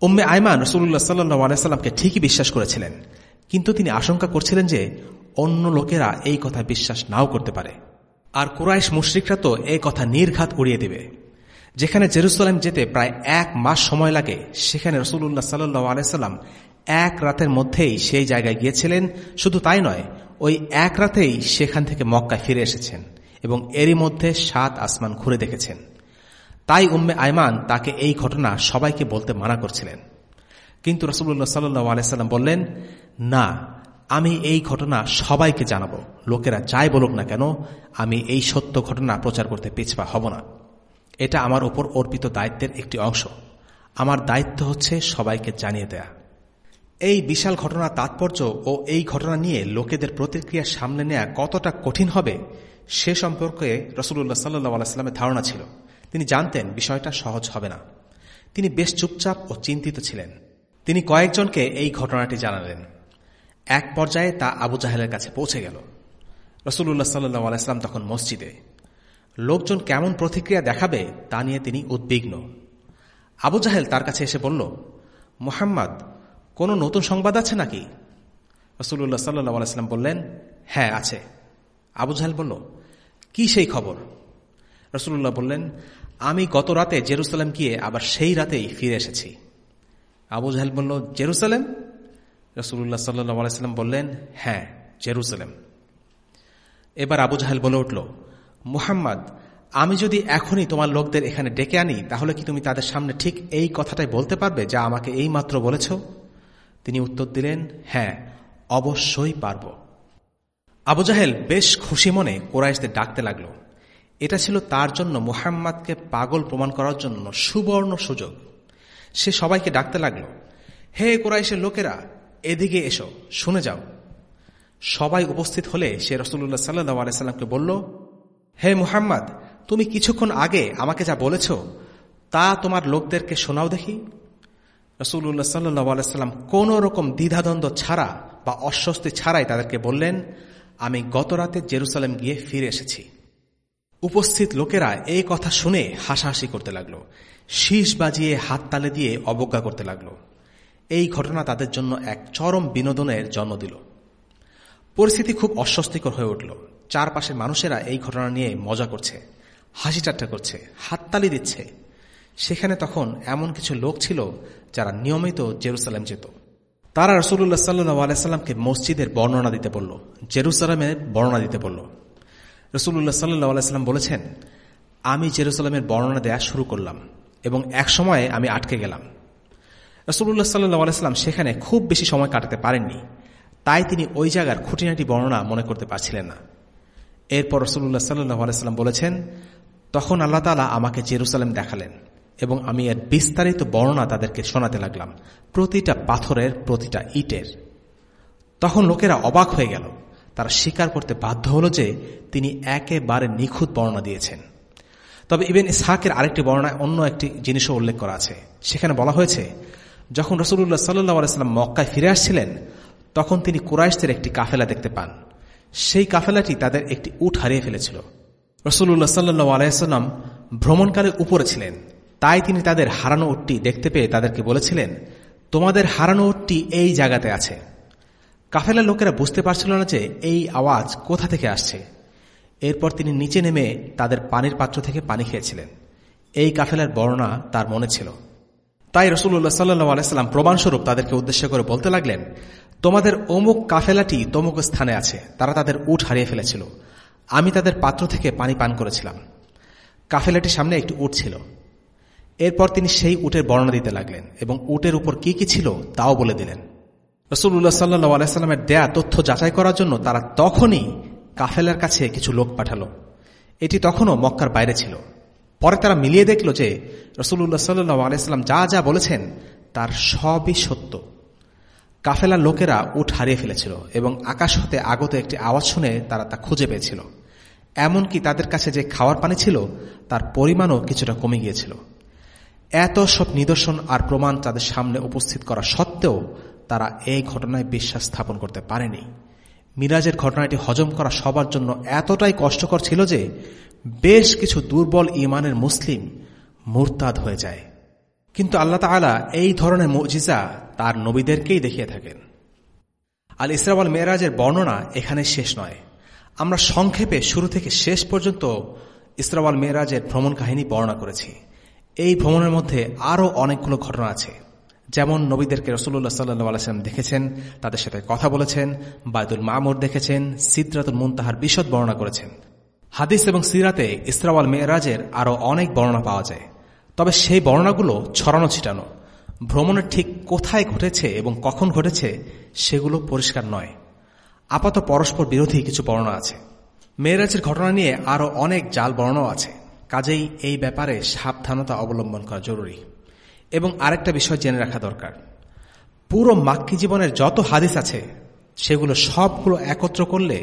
Speaker 2: উম্মে আয়মান রসুল্লাহ সাল্লাহামকে ঠিকই বিশ্বাস করেছিলেন। কিন্তু তিনি আশঙ্কা করছিলেন যে অন্য লোকেরা এই কথা বিশ্বাস নাও করতে পারে। আর কুরাইশ মুশ্রিকরা তো এই কথা নির্ঘাত উড়িয়ে দেবে। যেখানে জেরুসালেম যেতে প্রায় এক মাস সময় লাগে, সেখানে রসুল্লাহ সাল্লু আলাইসাল্লাম এক রাতের মধ্যেই সেই জায়গায় গিয়েছিলেন। শুধু তাই নয়, ওই এক রাতেই সেখান থেকে মক্কায় ফিরে এসেছেন এবং এরই মধ্যে সাত আসমান ঘুরে দেখেছেন। তাই উম্মে আয়মান তাকে এই ঘটনা সবাইকে বলতে মানা করছিলেন। কিন্তু রসুল্লাহ সাল্লু আলাইসাল্লাম বললেন, না, আমি এই ঘটনা সবাইকে জানাব। লোকেরা যাই বলুক না কেন, আমি এই সত্য ঘটনা প্রচার করতে পিছপা হব না। এটা আমার উপর অর্পিত দায়িত্বের একটি অংশ। আমার দায়িত্ব হচ্ছে সবাইকে জানিয়ে দেয়া। এই বিশাল ঘটনার তাৎপর্য ও এই ঘটনা নিয়ে লোকেদের প্রতিক্রিয়া সামনে নেয়া কতটা কঠিন হবে, সে সম্পর্কে রসুল্লাহ সাল্লাহ আলাইস্লামের ধারণা ছিল। তিনি জানতেন বিষয়টা সহজ হবে না। তিনি বেশ চুপচাপ ও চিন্তিত ছিলেন। তিনি কয়েকজনকে এই ঘটনাটি জানালেন। এক পর্যায়ে তা আবু জাহেলের কাছে পৌঁছে গেল। রসুল্লাহ সাল্লু আলাইস্লাম তখন মসজিদে। লোকজন কেমন প্রতিক্রিয়া দেখাবে তা নিয়ে তিনি উদ্বিগ্ন। আবু জাহেল তার কাছে এসে বলল, মোহাম্মদ কোনো নতুন সংবাদ আছে নাকি? রসুল্লাহ সাল্লু আলাইস্লাম বললেন হ্যাঁ আছে। আবু জাহেল বলল, কি সেই খবর? রসুল্লাহ বললেন, আমি গত রাতে জেরুসালেম গিয়ে আবার সেই রাতেই ফিরে এসেছি। আবু জাহেল বলল, জেরুসালেম? রসুল্লাহ সাল্লু আলাইস্লাম বললেন হ্যাঁ জেরুসালেম। এবার আবু জাহেল বলে উঠল, মুহাম্মদ, আমি যদি এখনই তোমার লোকদের এখানে ডেকে আনি, তাহলে কি তুমি তাদের সামনে ঠিক এই কথাটাই বলতে পারবে যা আমাকে এই মাত্র বলেছ? তিনি উত্তর দিলেন হ্যাঁ অবশ্যই পারব। আবু জাহেল বেশ খুশি মনে কোরাইশদের ডাকতে লাগল। এটা ছিল তার জন্য মুহাম্মাদকে পাগল প্রমাণ করার জন্য সুবর্ণ সুযোগ। সে সবাইকে ডাকতে লাগল, হে কোরাইশের লোকেরা, এদিকে এসো, শুনে যাও। সবাই উপস্থিত হলে সে রসুল্লাহ সাল্লাহ আলাইসাল্লামকে বলল, হে মুহাম্মদ, তুমি কিছুক্ষণ আগে আমাকে যা বলেছ, তা তোমার লোকদেরকে শোনাও দেখি। রসুল্লাহ সাল্লাহ আলাইসাল্লাম কোন রকম দ্বিধাদ্বন্দ্ব ছাড়া বা অস্বস্তি ছাড়াই তাদেরকে বললেন, আমি গত রাতে জেরুসালেম গিয়ে ফিরে এসেছি। উপস্থিত লোকেরা এই কথা শুনে হাসাহাসি করতে লাগল, শীষ বাজিয়ে হাত তালে দিয়ে অবজ্ঞা করতে লাগল। এই ঘটনা তাদের জন্য এক চরম বিনোদনের জন্ম দিল। পরিস্থিতি খুব অস্বস্তিকর হয়ে উঠল। চারপাশের মানুষেরা এই ঘটনা নিয়ে মজা করছে, হাসি ঠাট্টা করছে, হাততালি দিচ্ছে। সেখানে তখন এমন কিছু লোক ছিল যারা নিয়মিত জেরুসালেম যেত। তারা রসুল্লাহ সাল্লু আলাইসাল্লামকে মসজিদের বর্ণনা দিতে বলল জেরুসালামের বর্ণনা দিতে বলল। রসুল্লাহ সাল্লু আলাইসাল্লাম বলেছেন, আমি জেরুসালামের বর্ণনা দেয়া শুরু করলাম এবং এক সময়ে আমি আটকে গেলাম। রসুল্লাহ সাল্লু আলাইসাল্লাম সেখানে খুব বেশি সময় কাটাতে পারেননি, তাই তিনি ওই জায়গার খুঁটিনাটি বর্ণনা মনে করতে পারছিলেন না। এরপর রসুল্লাহ সাল্লু আলাইসাল্লাম বলেছেন, তখন আল্লাহ তালা আমাকে জেরুসালেম দেখালেন। এবং আমি এর বিস্তারিত বর্ণনা তাদেরকে শোনাতে লাগলাম। প্রতিটা পাথরের প্রতিটা ইটের। তখন লোকেরা অবাক হয়ে গেল। তারা স্বীকার করতে বাধ্য হল যে তিনি একেবারে নিখুঁত বর্ণনা দিয়েছেন। তবে ইবেন ইসহাকের আরেকটি বর্ণায় অন্য একটি জিনিসও উল্লেখ করা আছে। সেখানে বলা হয়েছে, যখন রসুল্লাহ সাল্লাহ আলাইস্লাম মক্কায় ফিরে আসছিলেন, তখন তিনি কুরাইশদের একটি কাফেলা দেখতে পান। সেই কাফেলাটি তাদের একটি উঠ হারিয়ে ফেলেছিল। রসুল্লাহ সাল্লু আলাইসাল্লাম ভ্রমণকালে উপরে ছিলেন। তাই তিনি তাদের হারানো উটটি দেখতে পেয়ে তাদেরকে বলেছিলেন, তোমাদের হারানো উটটি এই জায়গাতে আছে। কাফেলার লোকেরা বুঝতে পারছিল না যে এই আওয়াজ কোথা থেকে আসছে। এরপর তিনি নিচে নেমে তাদের পানির পাত্র থেকে পানি খেয়েছিলেন। এই কাফেলার বর্ণনা তার মনে ছিল। তাই রসুল্লাহ সাল্লু আলাইসাল্লাম প্রমাণস্বরূপ তাদেরকে উদ্দেশ্য করে বলতে লাগলেন, তোমাদের অমুক কাফেলাটি তমুক স্থানে আছে, তারা তাদের উঠ হারিয়ে ফেলেছিল। আমি তাদের পাত্র থেকে পানি পান করেছিলাম। কাফেলাটির সামনে একটি উঠ ছিল। এরপর তিনি সেই উটের বর্ণনা দিতে লাগলেন এবং উটের উপর কি কি ছিল তাও বলে দিলেন। রসুল্লাহ সাল্লু আলাইস্লামের দেয়া তথ্য যাচাই করার জন্য তারা তখনই কাফেলার কাছে কিছু লোক পাঠালো। এটি তখনও মক্কার বাইরে ছিল। পরে তারা মিলিয়ে দেখল যে রসুল্লাহ সাল্লু আলাইস্লাম যা যা বলেছেন তার সবই সত্য। কাফেলার লোকেরা উঠ হারিয়ে ফেলেছিল এবং আকাশ হতে আগত একটি আওয়াজ শুনে তারা তা খুঁজে পেয়েছিল। এমনকি তাদের কাছে যে খাওয়ার পানি ছিল, তার পরিমাণও কিছুটা কমে গিয়েছিল। এত সব নিদর্শন আর প্রমাণ তাদের সামনে উপস্থিত করা সত্ত্বেও তারা এই ঘটনায় বিশ্বাস স্থাপন করতে পারেনি। মিরাজের ঘটনাটি হজম করা সবার জন্য এতটাই কষ্টকর ছিল যে বেশ কিছু দুর্বল ইমানের মুসলিম মুরতাদ হয়ে যায়। কিন্তু আল্লাহ তালা এই ধরনের মজিজা তার নবীদেরকেই দেখিয়ে থাকেন। আল ইসরাওয়াল মেয়েরাজের বর্ণনা এখানে শেষ নয়। আমরা সংক্ষেপে শুরু থেকে শেষ পর্যন্ত ইসরাওয়াল মেয়েরাজের ভ্রমণ কাহিনী বর্ণনা করেছি। এই ভ্রমণের মধ্যে আরও অনেকগুলো ঘটনা আছে। যেমন নবীদেরকে রসুল্লাহ সাল্লু দেখেছেন, তাদের সাথে কথা বলেছেন বায়দুল মামুর দেখেছেন, সিদ্রাতুল মুনতাহার বিশদ বর্ণনা করেছেন। হাদিস এবং সিরাতে ইসরাওয়াল মেয়েরাজের আরও অনেক বর্ণনা পাওয়া যায়। তবে সেই বর্ণনাগুলো ছড়ানো ছিটানো। ভ্রমণের ঠিক কোথায় ঘটেছে এবং কখন ঘটেছে সেগুলো পরিষ্কার নয়। আপাত পরস্পর বিরোধী কিছু বর্ণনা আছে। মেয়েরাজের ঘটনা নিয়ে আরও অনেক জাল বর্ণও আছে। কাজেই এই ব্যাপারে সাবধানতা অবলম্বন করা জরুরি। এবং আরেকটা বিষয় জেনে রাখা দরকার। পুরো মাক্কি জীবনের যত হাদিস আছে, সেগুলো সবগুলো একত্র করলে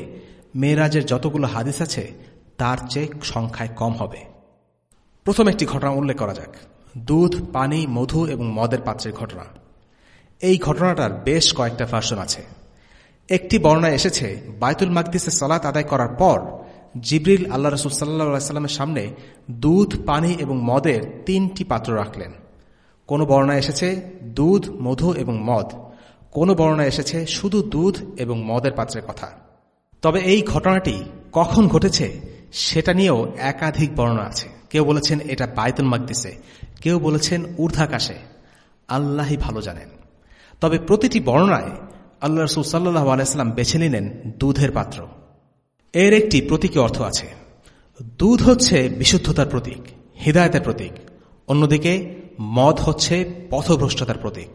Speaker 2: মেয়েরাজের যতগুলো হাদিস আছে, তার চেয়ে সংখ্যায় কম হবে। প্রথম একটি ঘটনা উল্লেখ করা যাক। দুধ, পানি, মধু এবং মদের পাত্রের ঘটনা। এই ঘটনাটার বেশ কয়েকটা ভার্সন আছে। একটি বর্ণায় এসেছে বায়তুল মাকদিসে সালাত আদায় করার পর জিবরিল আল্লাহ রসুল সাল্লা সাল্লামের সামনে দুধ, পানি এবং মদের তিনটি পাত্র রাখলেন। কোনো বর্ণায় এসেছে দুধ, মধু এবং মদ। কোনো বর্ণায় এসেছে শুধু দুধ এবং মদের পাত্রের কথা। তবে এই ঘটনাটি কখন ঘটেছে সেটা নিয়েও একাধিক বর্ণনা আছে। কেউ বলেছেন এটা বায়তুল মাকদিসে, কেউ বলেছেন ঊর্ধ্বাকাশে। আল্লাহই ভালো জানেন। তবে প্রতিটি বর্ণনায় আল্লাহ রসুল সাল্লাহ আলাইস্লাম বেছে নিলেন দুধের পাত্র। এর একটি প্রতীকী অর্থ আছে। দুধ হচ্ছে বিশুদ্ধতার প্রতীক, হৃদায়তের প্রতীক। অন্যদিকে, মদ হচ্ছে পথভ্রষ্টতার প্রতীক।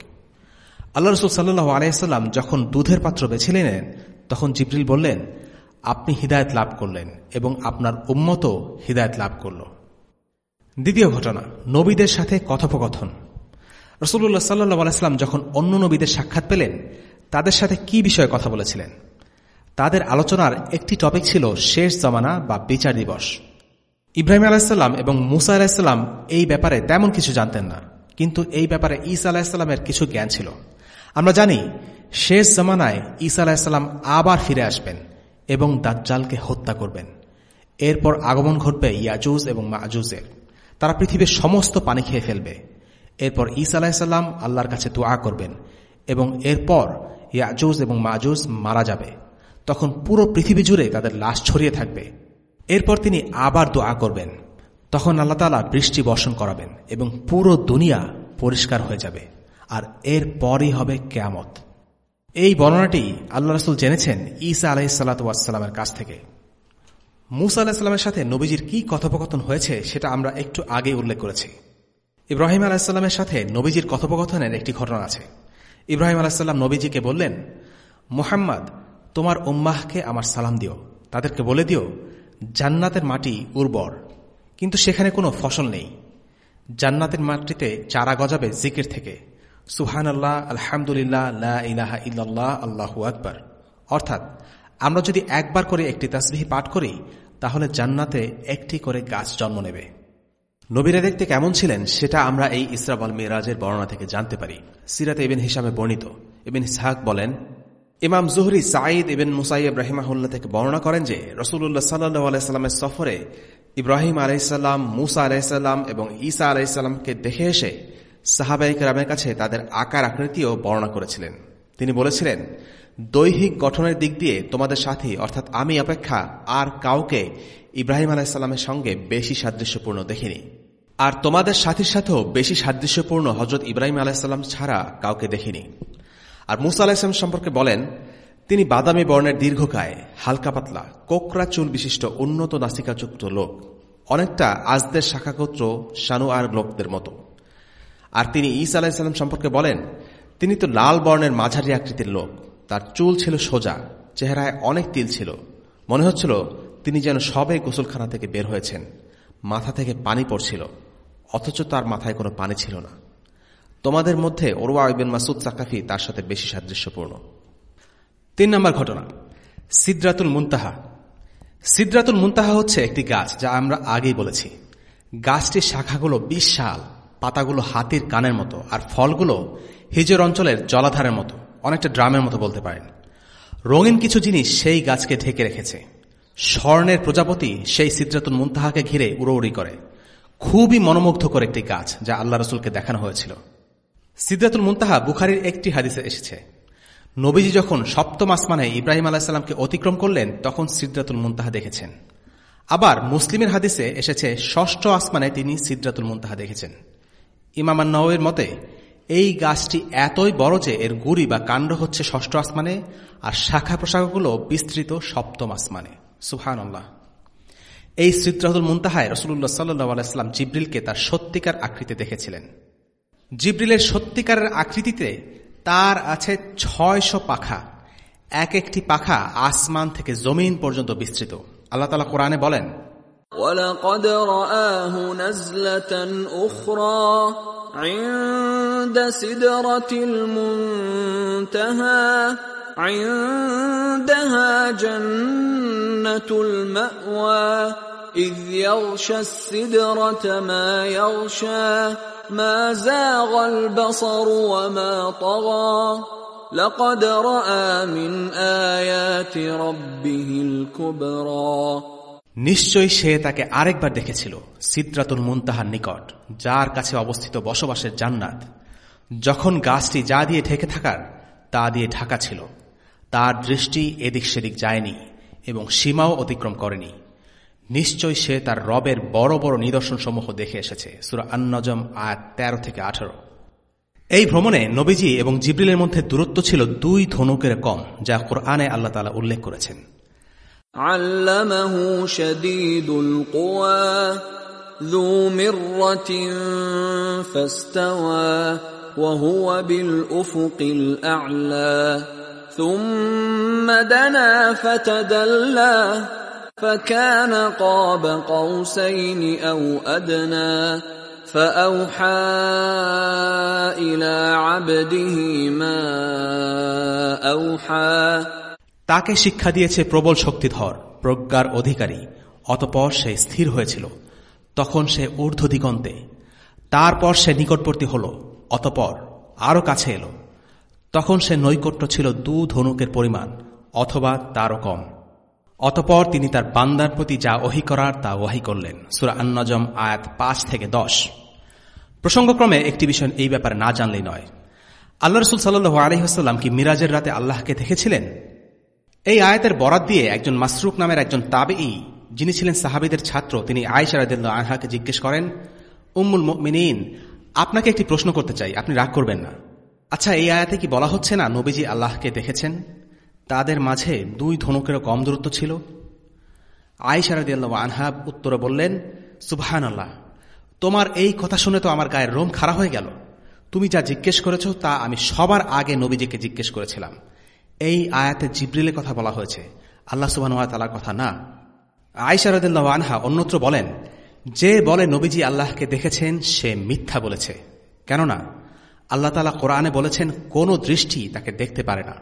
Speaker 2: আল্লাহ রসুল সাল্লাহ আলাইসাল্লাম যখন দুধের পাত্র বেছে নিলেন, তখন জিবরিল বললেন, আপনি হিদায়ত লাভ করলেন এবং আপনার উম্মতও হিদায়ত লাভ করল। দ্বিতীয় ঘটনা, নবীদের সাথে কথোপকথন। রসুল্লাহ সাল্লাহ আলাইস্লাম যখন অন্য নবীদের সাক্ষাৎ পেলেন, তাদের সাথে কি বিষয়ে কথা বলেছিলেন? তাদের আলোচনার একটি টপিক ছিল শেষ জমানা বা বিচার দিবস। ইব্রাহিম আলাহিসাল্লাম এবং মুসা আলাহিসাল্লাম এই ব্যাপারে তেমন কিছু জানতেন না, কিন্তু এই ব্যাপারে ঈসা আলাহিসাল্লামের কিছু জ্ঞান ছিল। আমরা জানি, শেষ জমানায় ঈসা আলাহিসাল্লাম আবার ফিরে আসবেন এবং দাজ্জালকে হত্যা করবেন। এরপর আগমন ঘটবে ইয়াজুজ এবং মাজুজের। তারা পৃথিবীর সমস্ত পানি খেয়ে ফেলবে। এরপর ঈসা আলাহিসাল্লাম আল্লাহর কাছে দোয়া করবেন এবং এরপর ইয়াজুজ এবং মাজুজ মারা যাবে। তখন পুরো পৃথিবী জুড়ে তাদের লাশ ছড়িয়ে থাকবে। এরপর তিনি আবার দোয়া করবেন। তখন আল্লাহ তালা বৃষ্টি বর্ষণ করাবেন এবং পুরো দুনিয়া পরিষ্কার হয়ে যাবে। আর এর পরই হবে কেয়ামত। এই বর্ণনাটি আল্লাহ রসুল জেনেছেন ঈসা আলাহিসাল্লাতামের কাছ থেকে। মুসা আলাহিসাল্লামের সাথে নবীজির কি কথোপকথন হয়েছে সেটা আমরা একটু আগে উল্লেখ করেছি। ইব্রাহিম আলাহিসাল্লামের সাথে নবীজির কথোপকথনের একটি ঘটনা আছে। ইব্রাহিম আলাহিসাল্লাম নবীজিকে বললেন, মোহাম্মদ তোমার উম্মাহকে আমার সালাম দিও। তাদেরকে বলে দিও, জান্নাতের মাটি উর্বর। কিন্তু সেখানে কোনো ফসল নেই। জান্নাতের মাটিতে চারা গজাবে জিকির থেকে। সুহান আল্লাহ আলহামদুলিল্লাহ ইলাহা ইল্লাল্লাহ, আল্লাহু আকবর। অর্থাৎ, আমরা যদি একবার করে একটি তাসবিহি পাঠ করি, তাহলে জান্নাতে একটি করে গাছ জন্ম নেবে। নবীরা দেখতে কেমন ছিলেন, সেটা আমরা এই ইসরাবল মিরাজের বর্ণনা থেকে জানতে পারি। সিরাতে এবেন হিসাবে বর্ণিত। এবেন ইসহাক বলেন ইমাম জুহরি সাঈদ ইবেন মুসাইব রাহিমাহুল্লাহ থেকে বর্ণনা করেন যে রসুল্লাহ সাল্লু আলাইস্লামের সফরে ইব্রাহিম আলাইসাল্লাম মুসা আলাইসাল্লাম এবং ঈসা আলাইসাল্লামকে দেখে এসে সাহাবাহিক রামের কাছে তাদের আকার আকৃতিও বর্ণনা করেছিলেন। তিনি বলেছিলেন, দৈহিক গঠনের দিক দিয়ে তোমাদের সাথী, অর্থাৎ আমি অপেক্ষা, আর কাউকে ইব্রাহিম আলাইসাল্লামের সঙ্গে বেশি সাদৃশ্যপূর্ণ দেখিনি। আর তোমাদের সাথীর সাথেও বেশি সাদৃশ্যপূর্ণ হজরত ইব্রাহিম আলাইসাল্লাম ছাড়া কাউকে দেখিনি। আর মুসা আলাহিসাম সম্পর্কে বলেন, তিনি বাদামি বর্ণের দীর্ঘকায়, হালকা পাতলা কোকরা চুল বিশিষ্ট, উন্নত নাসিকাযুক্ত লোক। অনেকটা আজদের শাখাগোত্র শানু আর লোকদের মতো। আর তিনি ঈসা আলাহিসাল্লাম সম্পর্কে বলেন, তিনি তো লাল বর্ণের মাঝারি আকৃতির লোক। তার চুল ছিল সোজা, চেহারায় অনেক তিল ছিল। মনে হচ্ছিল তিনি যেন সবে গোসলখানা থেকে বের হয়েছেন, মাথা থেকে পানি পড়ছিল, অথচ তার মাথায় কোনো পানি ছিল না। তোমাদের মধ্যে ওরওয়া ইবেন মাসুদ সাকাফি তার সাথে বেশি সাদৃশ্যপূর্ণ। তিন নম্বর ঘটনা, সিদ্রাতুল মুনতাহা। সিদ্রাতুল মুনতাহা হচ্ছে একটি গাছ যা আমরা আগেই বলেছি। গাছটির শাখাগুলো বিশাল, পাতাগুলো হাতির কানের মতো, আর ফলগুলো হিজর অঞ্চলের জলাধারের মতো, অনেকটা ড্রামের মতো বলতে পারেন। রঙিন কিছু জিনিস সেই গাছকে ঢেকে রেখেছে। স্বর্ণের প্রজাপতি সেই সিদ্রাতুল মুনতাহাকে ঘিরে উড়োউড়ি করে। খুবই মনোমুগ্ধকর একটি গাছ যা আল্লাহ রসুলকে দেখানো হয়েছিল। সিদ্ধাতুল মুন্তাহা বুখারির একটি হাদিসে এসেছে। নবীজি যখন সপ্তম আসমানে ইব্রাহিম আলাহিসাল্লামকে অতিক্রম করলেন, তখন সিদ্ধাতুল মুন্তাহা দেখেছেন। আবার মুসলিমের হাদিসে এসেছে, ষষ্ঠ আসমানে তিনি সিদ্ধাতুল মুন্তাহা দেখেছেন। ইমামান নওয়ের মতে, এই গাছটি এতই বড় যে এর গুড়ি বা কাণ্ড হচ্ছে ষষ্ঠ আসমানে, আর শাখা প্রশাখাগুলো বিস্তৃত সপ্তম আসমানে। সুহান এই সিদ্ধাতুল মুন্তাহায় রসুল্লাহ সাল্লাহ আলাইস্লাম জিব্রিলকে তার সত্যিকার আকৃতি দেখেছিলেন। জিব্রিলের সত্যিকারের আকৃতিতে তার আছে ছয়শ পাখা এক একটি পাখা আসমান থেকে জমিন পর্যন্ত বিস্তৃত আল্লাহ তালা কোরআনে বলেন
Speaker 3: ولقد رآه نزلة أخرى عند سدرة المنتهى عندها جنة المأوى إذ يغشى السدرة ما يغشى ما زاغ البصر وما طغى لقد رأى من آيات ربه الكبرى
Speaker 2: নিশ্চয়ই সে তাকে আরেকবার দেখেছিল সিদ্রাতুল মুনতাহার নিকট যার কাছে অবস্থিত বসবাসের জান্নাত যখন গাছটি যা দিয়ে ঢেকে থাকার তা দিয়ে ঢাকা ছিল তার দৃষ্টি এদিক সেদিক যায়নি এবং সীমাও অতিক্রম করেনি নিশ্চয় সে তার রবের বড় বড় নিদর্শন সমূহ দেখে এসেছে সুরা আন্নজম আয়াত তেরো থেকে আঠারো এই ভ্রমণে নবীজি এবং জিব্রিলের মধ্যে দূরত্ব ছিল দুই ধনুকের কম যা কোরআনে আল্লাহ তালা উল্লেখ করেছেন
Speaker 3: علمه شديد القوى ذو مرة فاستوى وهو بالأفق الأعلى ثم دنا فتدلى فكان قاب قوسين او ادنى فاوحى الى عبده ما اوحى
Speaker 2: তাকে শিক্ষা দিয়েছে প্রবল শক্তিধর প্রজ্ঞার অধিকারী অতপর সে স্থির হয়েছিল তখন সে ঊর্ধ্ব দিগন্তে তারপর সে নিকটবর্তী হল অতপর আরো কাছে এলো তখন সে নৈকট্য ছিল দু ধনুকের পরিমাণ অথবা তারও কম অতপর তিনি তার বান্দার প্রতি যা ওহি করার তা ওয়াহি করলেন। সুরা আন্নজম, আয়াত পাঁচ থেকে দশ। প্রসঙ্গক্রমে একটি বিষয় এই ব্যাপারে না জানলেই নয়। আল্লাহ রসুল সাল্লু আলহিহাস্লাম কি মিরাজের রাতে আল্লাহকে দেখেছিলেন? এই আয়াতের বরাত দিয়ে একজন মাসরুক নামের একজন তাবেই যিনি ছিলেন সাহাবিদের ছাত্র, তিনি আয়সা রাদিল্লা আনহাকে জিজ্ঞেস করেন, উম্মুল মিনীন আপনাকে একটি প্রশ্ন করতে চাই, আপনি রাগ করবেন না। আচ্ছা এই আয়াতে কি বলা হচ্ছে না নবীজি আল্লাহকে দেখেছেন? তাদের মাঝে দুই ধনুকেরও কম দূরত্ব ছিল। আয়সা রাদিল্লা আনহা উত্তরে বললেন সুবহান আল্লাহ তোমার এই কথা শুনে তো আমার গায়ের রোম খাড়া হয়ে গেল। তুমি যা জিজ্ঞেস করেছ তা আমি সবার আগে নবীজিকে জিজ্ঞেস করেছিলাম। এই আয়াতে জিব্রিলের কথা বলা হয়েছে। আল্লাহ সুবাহ তালার কথা না। আয়সারদুল্লাহ আনহা অন্যত্র বলেন, যে বলে নবীজি আল্লাহকে দেখেছেন, সে মিথ্যা বলেছে। কেননা, আল্লাহ তালা কোরআনে বলেছেন, কোন দৃষ্টি তাকে দেখতে পারে না।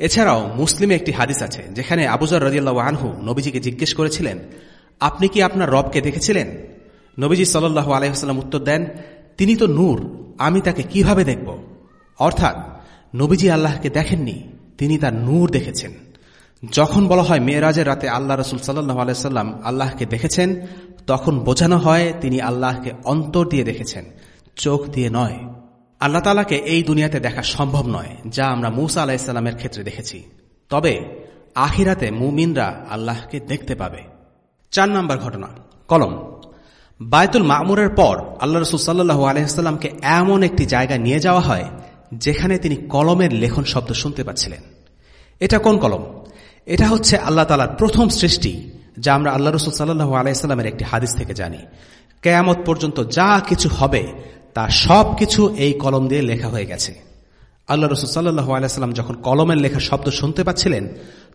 Speaker 2: এছাড়াও মুসলিমে একটি হাদিস আছে, যেখানে আবুজর রদিয়াল্লাহ আনহু নবীজিকে জিজ্ঞেস করেছিলেন, আপনি কি আপনার রবকে দেখেছিলেন? নবীজি সাল্লাহ আলহাম উত্তর দেন, তিনি তো নূর, আমি তাকে কীভাবে দেখব? অর্থাৎ, নবীজি আল্লাহকে দেখেননি, তিনি তার নূর দেখেছেন। যখন বলা হয় মেয়েরাজের রাতে আল্লাহ রসুল সাল্লাহ আলাইসাল্লাম আল্লাহকে দেখেছেন, তখন বোঝানো হয় তিনি আল্লাহকে অন্তর দিয়ে দেখেছেন, চোখ দিয়ে নয়। আল্লাহ তালাকে এই দুনিয়াতে দেখা সম্ভব নয়, যা আমরা মুসা আলাহিসাল্লামের ক্ষেত্রে দেখেছি। তবে আখিরাতে মুমিনরা আল্লাহকে দেখতে পাবে। চার নম্বর ঘটনা, কলম। বায়তুল মামুরের পর আল্লাহ রসুল সাল্লু এমন একটি জায়গায় নিয়ে যাওয়া হয়, যেখানে তিনি কলমের লেখন শব্দ শুনতে পাচ্ছিলেন। এটা কোন কলম? এটা হচ্ছে আল্লাহ তালার প্রথম সৃষ্টি, যা আমরা আল্লাহ রসুল সাল্লু আলাইস্লামের একটি হাদিস থেকে জানি। কেয়ামত পর্যন্ত যা কিছু হবে তা সব কিছু এই কলম দিয়ে লেখা হয়ে গেছে। আল্লাহ রসুল সাল্লু আলাইস্লাম যখন কলমের লেখা শব্দ শুনতে পাচ্ছিলেন,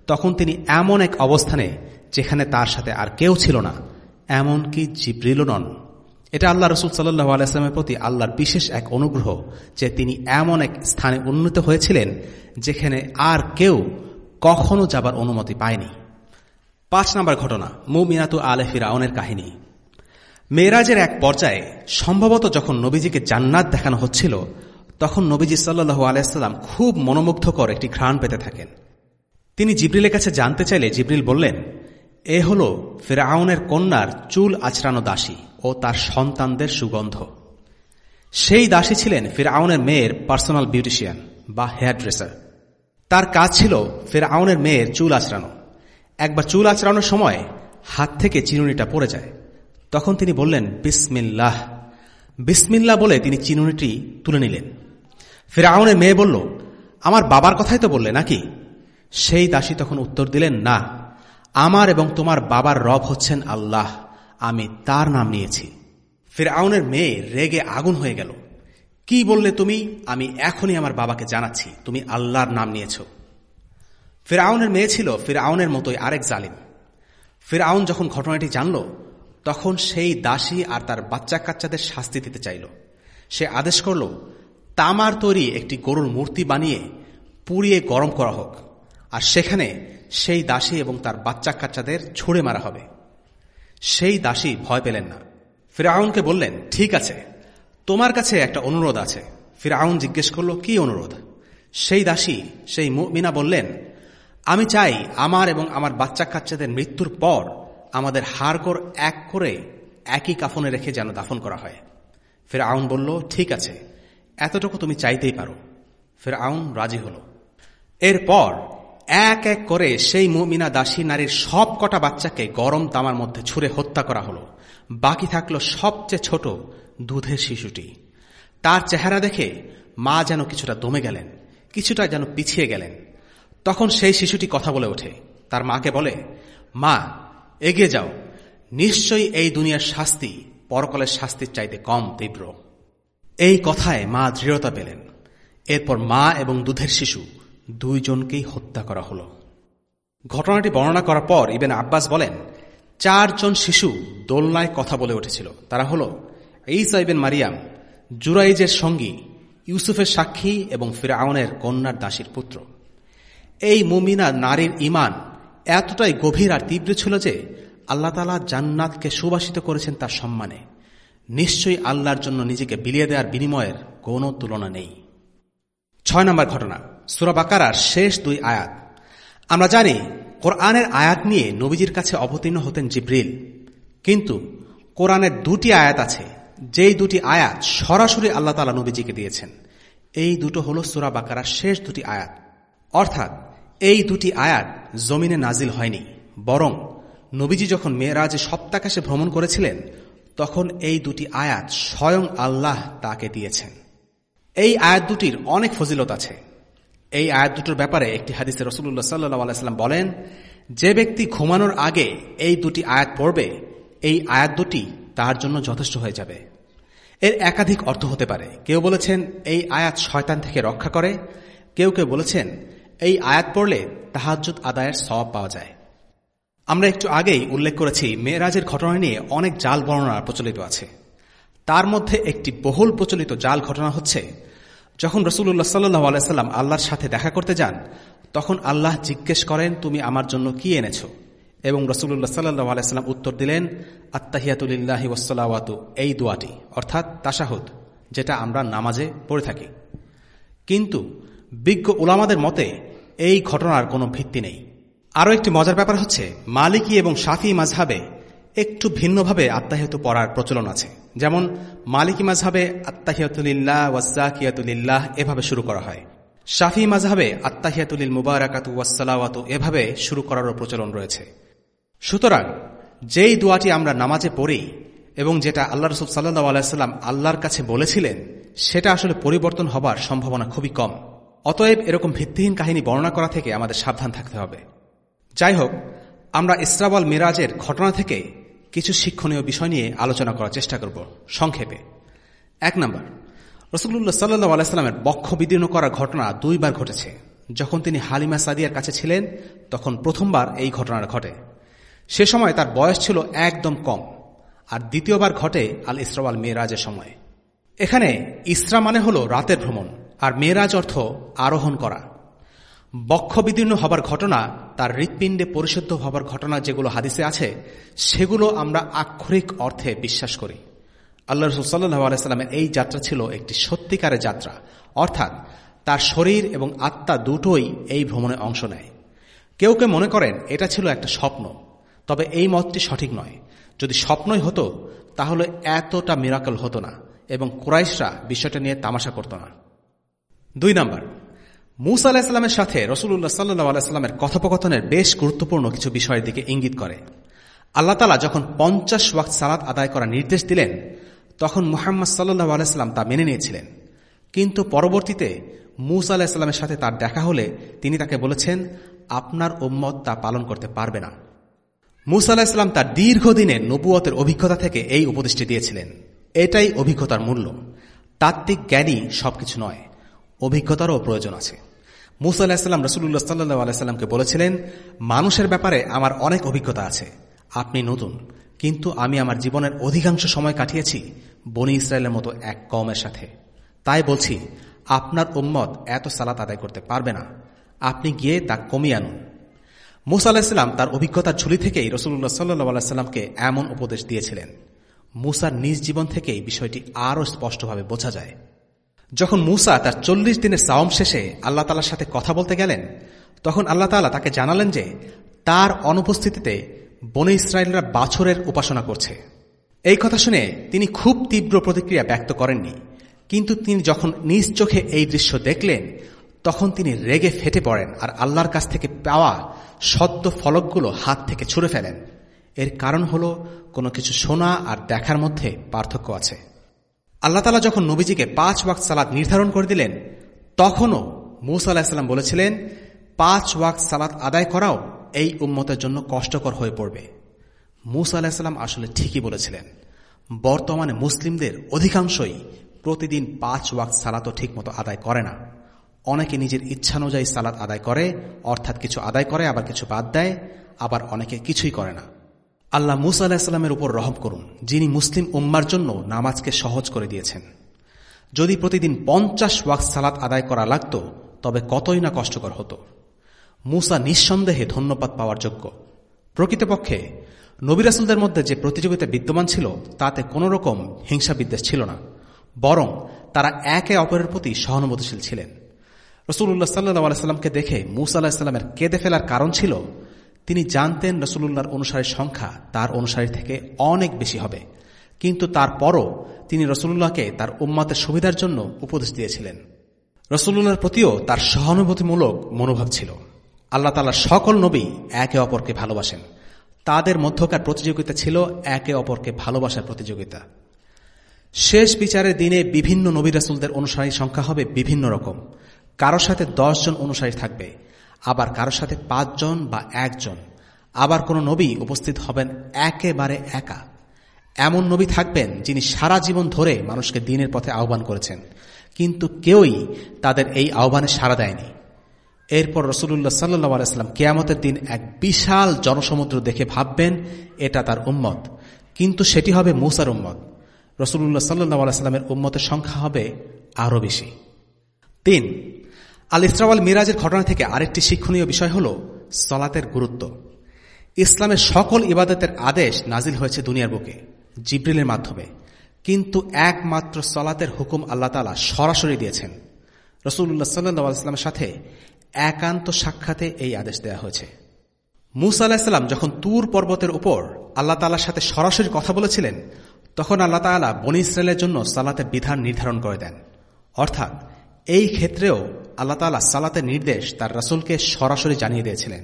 Speaker 2: তখন তিনি এমন এক অবস্থানে, যেখানে তার সাথে আর কেউ ছিল না এমন কি জিব্রিলও নন। এটা আল্লাহ রসুল সাল্লাহ আলাইস্লামের প্রতি আল্লাহর বিশেষ এক অনুগ্রহ যে তিনি এমন এক স্থানে উন্নীত হয়েছিলেন, যেখানে আর কেউ কখনো যাবার অনুমতি পায়নি। পাঁচ নম্বর ঘটনা, মুমিনাতু আলে ফিরাউনের কাহিনী। মেয়েরাজের এক পর্যায়ে সম্ভবত যখন নবীজিকে জান্নাত দেখানো হচ্ছিল, তখন নবীজি সাল্লু আলাইসাল্লাম খুব মনোমুগ্ধকর একটি ঘ্রাণ পেতে থাকেন। তিনি জিব্রিলের কাছে জানতে চাইলে জিব্রিল বললেন, এ হল ফেরাউনের কন্যার চুল আচরানো দাসী ও তার সন্তানদের সুগন্ধ। সেই দাসী ছিলেন ফেরাউনের মেয়ের পার্সোনাল বিউটিশিয়ান বা হেয়ার ড্রেসার তার কাজ ছিল ফেরাউনের মেয়ের চুল আচরানো একবার চুল আচরানোর সময় হাত থেকে চিরুনিটা পড়ে যায়। তখন তিনি বললেন, বিসমিল্লাহ। বিসমিল্লা বলে তিনি চিনুনিটি তুলে নিলেন। ফেরাউনের মেয়ে বলল, আমার বাবার কথাই তো বললে নাকি? সেই দাসী তখন উত্তর দিলেন, না, আমার এবং তোমার বাবার রব হচ্ছেন আল্লাহ, আমি তার নাম নিয়েছি। ফেরাউনের মেয়ে রেগে আগুন হয়ে গেল। কি বললে তুমি? আমি এখনই আমার বাবাকে জানাচ্ছি, তুমি আল্লাহর নাম নিয়েছ। ফেরাউনের মেয়ে ছিল ফেরাউনের মতোই আরেক জালিম। ফেরাউন যখন ঘটনাটি জানল তখন সেই দাসী আর তার বাচ্চা কাচ্চাদের শাস্তি দিতে চাইল। সে আদেশ করল, তামার তৈরি একটি গরুর মূর্তি বানিয়ে পুড়িয়ে গরম করা হোক, আর সেখানে সেই দাসী এবং তার বাচ্চা কাচ্চাদের ছুড়ে মারা হবে। সেই দাসী ভয় পেলেন না। ফিরাউনকে বললেন, ঠিক আছে, তোমার কাছে একটা অনুরোধ আছে। ফিরাউন জিজ্ঞেস করল, কি অনুরোধ? সেই দাসী, সেই মিনা বললেন, আমি চাই আমার এবং আমার বাচ্চা কাচ্চাদের মৃত্যুর পর আমাদের হাড়গোড় এক করে একই কাফনে রেখে যেন দাফন করা হয়। ফের আউন বলল, ঠিক আছে, এতটুকু তুমি চাইতেই পারো। ফের আউন রাজি হল। এরপর এক এক করে সেই মুমিনা দাসী নারীর সব কটা বাচ্চাকে গরম তামার মধ্যে ছুঁড়ে হত্যা করা হলো। বাকি থাকল সবচেয়ে ছোট দুধের শিশুটি। তার চেহারা দেখে মা যেন কিছুটা দমে গেলেন, কিছুটা যেন পিছিয়ে গেলেন। তখন সেই শিশুটি কথা বলে ওঠে। তার মাকে বলে, মা এগিয়ে যাও। নিশ্চয়ই এই দুনিয়ার শাস্তি, পরকলের শাস্তির চাইতে কম তীব্র। এই কথায় মা দৃঢ়তা পেলেন। এরপর মা এবং দুধের শিশু দুইজনকেই হত্যা করা হল। ঘটনাটি বর্ণনা করার পর ইবেন আব্বাস বলেন, চারজন শিশু দোলনায় কথা বলে উঠেছিল। তারা হল ঈসা ইবেন মারিয়াম, জুরাইজের সঙ্গী, ইউসুফের সাক্ষী এবং ফিরাউনের কন্যার দাসীর পুত্র। এই মুমিনা নারীর ইমান এতটাই গভীর আর তীব্র ছিল যে আল্লাহ তালা জান্নাতকে সুবাসিত করেছেন তার সম্মানে। নিশ্চয়ই আল্লাহর জন্য নিজেকে বিলিয়ে দেওয়ার বিনিময়ের কোনো তুলনা নেই। ছয় নম্বর ঘটনা সুরাবাকারার শেষ দুই আয়াত। আমরা জানি, কোরআনের আয়াত নিয়ে নবীজির কাছে অবতীর্ণ হতেন জিব্রিল। কিন্তু কোরআনের দুটি আয়াত আছে, যেই দুটি আয়াত সরাসরি আল্লাহ তালা নবীজিকে দিয়েছেন। এই দুটো হল সুরা বাকারার শেষ দুটি আয়াত। অর্থাৎ এই দুটি আয়াত জমিনে নাজিল হয়নি। বরং নবীজি যখন মেয়েরাজে সপ্তাকাশে ভ্রমণ করেছিলেন, তখন এই দুটি আয়াত স্বয়ং আল্লাহ তাকে দিয়েছেন। এই আয়াত দুটির অনেক ফজিলত আছে। এই আয়াত দুটোর ব্যাপারে একটি হাদিসে রসুল্লাহ সাল্লাহ আলাইস্লাম বলেন, যে ব্যক্তি ঘুমানোর আগে এই দুটি আয়াত পড়বে, এই আয়াত দুটি তার জন্য যথেষ্ট হয়ে যাবে। এর একাধিক অর্থ হতে পারে। কেউ বলেছেন, এই আয়াত শয়তান থেকে রক্ষা করে। কেউ কেউ বলেছেন এই আয়াত পড়লে তাহাজুদ আদায়ের সব পাওয়া যায়। আমরা একটু আগেই উল্লেখ করেছি, মেয়েরাজের ঘটনা নিয়ে অনেক জাল বর্ণনা প্রচলিত আছে। তার মধ্যে একটি বহুল প্রচলিত জাল ঘটনা হচ্ছে, যখন রসুল্লাহ সাল্লু আলাইসাল্লাম আল্লাহর সাথে দেখা করতে যান, তখন আল্লাহ জিজ্ঞেস করেন, তুমি আমার জন্য কি এনেছ? এবং রসুল্লাহ সাল্লাহ আলাইসাল্লাম উত্তর দিলেন আত্মাহিয়াতুলিল্লাহি ওসালাওয়াতু এই দোয়াটি, অর্থাৎ তাসাহুদ যেটা আমরা নামাজে পড়ে থাকি। কিন্তু বিজ্ঞ উলামাদের মতে, এই ঘটনার কোনো ভিত্তি নেই। আরও একটি মজার ব্যাপার হচ্ছে, মালিকি এবং সাফি মাঝহাবে একটু ভিন্নভাবে আত্মাহিয়ত পড়ার প্রচলন আছে। যেমন, মালিকি মাঝহাবে আত্মাহিয়াতুলিল্লাহ ওয়াজাকিয়াতুলিল্লাহ এভাবে শুরু করা হয়। শাফি মাঝহাবে আত্মাহিয়াতুলিল মুবারাকাতু ওয়াসালাওয়াতু এভাবে শুরু করারও প্রচলন রয়েছে। সুতরাং, যেই দোয়াটি আমরা নামাজে পড়ি এবং যেটা আল্লাহ রসুল সাল্লাহ আলাইসাল্লাম আল্লাহর কাছে বলেছিলেন, সেটা আসলে পরিবর্তন হবার সম্ভাবনা খুবই কম। অতএব এরকম ভিত্তিহীন কাহিনী বর্ণনা করা থেকে আমাদের সাবধান থাকতে হবে। যাই হোক আমরা ইসরাবল মিরাজের ঘটনা থেকে কিছু শিক্ষণীয় বিষয় নিয়ে আলোচনা করার চেষ্টা করব। সংক্ষেপে। এক নম্বর রসুল্লাহ সাল্লু আলাইস্লামের বক্ষ বিদীর্ণ করার ঘটনা দুইবার ঘটেছে। যখন তিনি হালিমা সাদিয়ার কাছে ছিলেন, তখন প্রথমবার এই ঘটনাটা ঘটে। সে সময় তার বয়স ছিল একদম কম, আর দ্বিতীয়বার ঘটে আল ইসরাওয়াল মেয়েরাজের সময়। এখানে ইসরা মানে হল রাতের ভ্রমণ। আর মেয়েরাজ অর্থ আরোহণ করা। বক্ষবিদীর্ণ হবার ঘটনা, তার হৃৎপিণ্ডে পরিশুদ্ধ হবার ঘটনা যেগুলো হাদিসে আছে, সেগুলো আমরা আক্ষরিক অর্থে বিশ্বাস করি। আল্লাহ রসুল্লাহ আলাইস্লামের এই যাত্রা ছিল একটি সত্যিকারের যাত্রা। অর্থাৎ তার শরীর এবং আত্মা দুটোই এই ভ্রমণে অংশ নেয়। কেউ কেউ মনে করেন এটা ছিল একটা স্বপ্ন, তবে এই মতটি সঠিক নয়। যদি স্বপ্নই হতো, তাহলে এতটা মিরাকল হতো না এবং কুরাইশরা বিষয়টা নিয়ে তামাশা করত না। দুই নম্বর, মুসা আলাহিসাল্লামের সাথে রসুল্লাহ সাল্লু আলাইস্লামের কথোপকথনের বেশ গুরুত্বপূর্ণ কিছু বিষয়ের দিকে ইঙ্গিত করে। আল্লাহ তালা যখন পঞ্চাশ ওয়াক্ত সালাত আদায় করার নির্দেশ দিলেন, তখন মুহাম্মদ সাল্লু আলাইস্লাম তা মেনে নিয়েছিলেন। কিন্তু পরবর্তীতে মুসা আলাহিসাল্লামের সাথে তার দেখা হলে তিনি তাকে বলেছেন, আপনার ওম্মত তা পালন করতে পারবে না। মুসা আলাহিসাল্লাম তার দীর্ঘদিনের নবুয়তের অভিজ্ঞতা থেকে এই উপদেশটি দিয়েছিলেন। এটাই অভিজ্ঞতার মূল্য। তাত্ত্বিক জ্ঞানই সবকিছু নয়। অভিজ্ঞতারও প্রয়োজন আছে। মুসা আলাহিসাল্লাম রসুল্লাহ সাল্লু আলাইস্লামকে বলেছিলেন, মানুষের ব্যাপারে আমার অনেক অভিজ্ঞতা আছে। আপনি নতুন, কিন্তু আমি আমার জীবনের অধিকাংশ সময় কাটিয়েছি বনি ইসরায়েলের মতো এক কমের সাথে। তাই বলছি, আপনার উম্মত এত সালাত আদায় করতে পারবে না। আপনি গিয়ে তা কমিয়ে আনুন। মুসা আলাহিসাল্লাম তার অভিজ্ঞতার ঝুলি থেকেই রসুল্লাহ সাল্লু আলাইস্লামকে এমন উপদেশ দিয়েছিলেন। মুসার নিজ জীবন থেকেই বিষয়টি আরও স্পষ্টভাবে বোঝা যায়। যখন মুসা তার চল্লিশ দিনের সাওম শেষে আল্লাহ তালার সাথে কথা বলতে গেলেন, তখন আল্লাহ তালা তাকে জানালেন যে তার অনুপস্থিতিতে বনে ইসরায়েলরা বাছরের উপাসনা করছে। এই কথা শুনে তিনি খুব তীব্র প্রতিক্রিয়া ব্যক্ত করেননি। কিন্তু তিনি যখন নিজ চোখে এই দৃশ্য দেখলেন, তখন তিনি রেগে ফেটে পড়েন আর আল্লাহর কাছ থেকে পাওয়া সদ্য ফলকগুলো হাত থেকে ছুড়ে ফেলেন। এর কারণ হল কোনো কিছু শোনা আর দেখার মধ্যে পার্থক্য আছে। আল্লাহ তালা যখন নবীজিকে পাঁচ ওয়াক্ত সালাদ নির্ধারণ করে দিলেন, তখনও মুসা আলাহিসাল্লাম বলেছিলেন, পাঁচ ওয়াক্ত সালাদ আদায় করাও এই উম্মতের জন্য কষ্টকর হয়ে পড়বে। মুসা আলাহিসাল্লাম আসলে ঠিকই বলেছিলেন, বর্তমানে মুসলিমদের অধিকাংশই প্রতিদিন পাঁচ ওয়াক্ত সালাতও ঠিকমতো আদায় করে না। অনেকে নিজের ইচ্ছানুযায়ী সালাত আদায় করে, অর্থাৎ কিছু আদায় করে, আবার কিছু বাদ দেয়, আবার অনেকে কিছুই করে না। আল্লাহ মুসা আলাহিসাল্লামের উপর রহম করুন, যিনি মুসলিম উম্মার জন্য নামাজকে সহজ করে দিয়েছেন। যদি প্রতিদিন পঞ্চাশ ওয়াক্স সালাত আদায় করা লাগত, তবে কতই না কষ্টকর হতো। মুসা নিঃসন্দেহে ধন্যবাদ পাওয়ার যোগ্য। প্রকৃতপক্ষে নবিরাসুলদের মধ্যে যে প্রতিযোগিতা বিদ্যমান ছিল, তাতে কোনো রকম হিংসা বিদ্বেষ ছিল না, বরং তারা একে অপরের প্রতি সহানুভূতিশীল ছিলেন। রসুল্লাহ সাল্লাহ আলাইস্লামকে দেখে মুসা আলাহিসাল্লামের কেঁদে ফেলার কারণ ছিল তিনি জানতেন রসুল্লাহর অনুসারীর সংখ্যা তার অনুসারী থেকে অনেক বেশি হবে। কিন্তু তারপরও তিনি রসুল্লাহকে তার উম্মাতের সুবিধার জন্য উপদেশ দিয়েছিলেন। রসুল্লাহর প্রতিও তার সহানুভূতিমূলক মনোভাব ছিল। আল্লাহ তালার সকল নবী একে অপরকে ভালোবাসেন। তাদের মধ্যকার প্রতিযোগিতা ছিল একে অপরকে ভালোবাসার প্রতিযোগিতা। শেষ বিচারের দিনে বিভিন্ন নবী রাসুলদের অনুসারী সংখ্যা হবে বিভিন্ন রকম। কারোর সাথে জন অনুসারী থাকবে আবার কারোর সাথে পাঁচজন বা একজন। আবার কোন নবী উপস্থিত হবেন একেবারে একা। এমন নবী থাকবেন যিনি সারা জীবন ধরে মানুষকে দিনের পথে আহ্বান করেছেন। কিন্তু কেউই তাদের এই আহ্বানে সাড়া দেয়নি। এরপর রসুল্লাহ সাল্লাহ আলাইস্লাম কেয়ামতের দিন এক বিশাল জনসমুদ্র দেখে ভাববেন, এটা তার উম্মত। কিন্তু সেটি হবে মুসার উম্মত। রসুল্লাহ সাল্লাহ আলাইস্লামের উম্মতের সংখ্যা হবে আরও বেশি। তিন আল ইসরাওয়াল মিরাজের ঘটনা থেকে আরেকটি শিক্ষণীয় বিষয় হল সলাতের গুরুত্ব। ইসলামের সকল ইবাদতের আদেশ নাজিল হয়েছে দুনিয়ার বুকে, জিব্রিলের মাধ্যমে। কিন্তু একমাত্র সলাতের হুকুম আল্লাহ তালা সরাসরি দিয়েছেন। রসুল্লাহ সাল্লাহ সাথে একান্ত সাক্ষাতে এই আদেশ দেয়া হয়েছে। মুসা আলাহিসাল্লাম যখন তুর পর্বতের উপর আল্লাহ তালার সাথে সরাসরি কথা বলেছিলেন, তখন আল্লাহ তালা বনি ইসরায়েলের জন্য সালাতের বিধান নির্ধারণ করে দেন। অর্থাৎ এই ক্ষেত্রেও আল্লাহ তালা সালাতের নির্দেশ তার রাসুলকে সরাসরি জানিয়ে দিয়েছিলেন।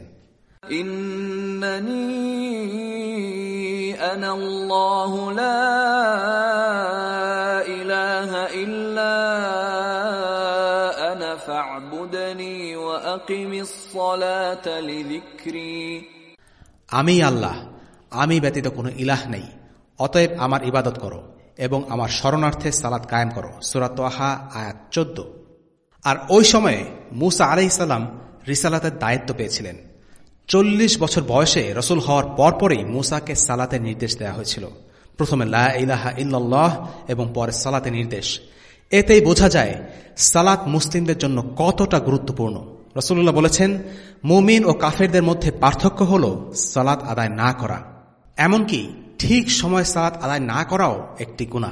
Speaker 2: আমি আল্লাহ আমি ব্যতীত কোনো ইলাহ নেই। অতএব আমার ইবাদত করো এবং আমার শরণার্থে সালাদ কায়েম করো। সুরাত আয়াত চোদ্দ। আর ওই সময়ে মুসা আলাইসাল্লাম রিসালাতের দায়িত্ব পেয়েছিলেন। চল্লিশ বছর বয়সে রসুল হওয়ার পরপরই মুসাকে সালাতের নির্দেশ দেওয়া হয়েছিল। প্রথমে লা ইলাহা ইল্লাল্লাহ এবং পরে সালাতের নির্দেশ। এতেই বোঝা যায়, সালাত মুসলিমদের জন্য কতটা গুরুত্বপূর্ণ। রসুল্লাহ বলেছেন, মুমিন ও কাফেরদের মধ্যে পার্থক্য হল সালাত আদায় না করা। এমনকি ঠিক সময় সালাত আদায় না করাও একটি গুণা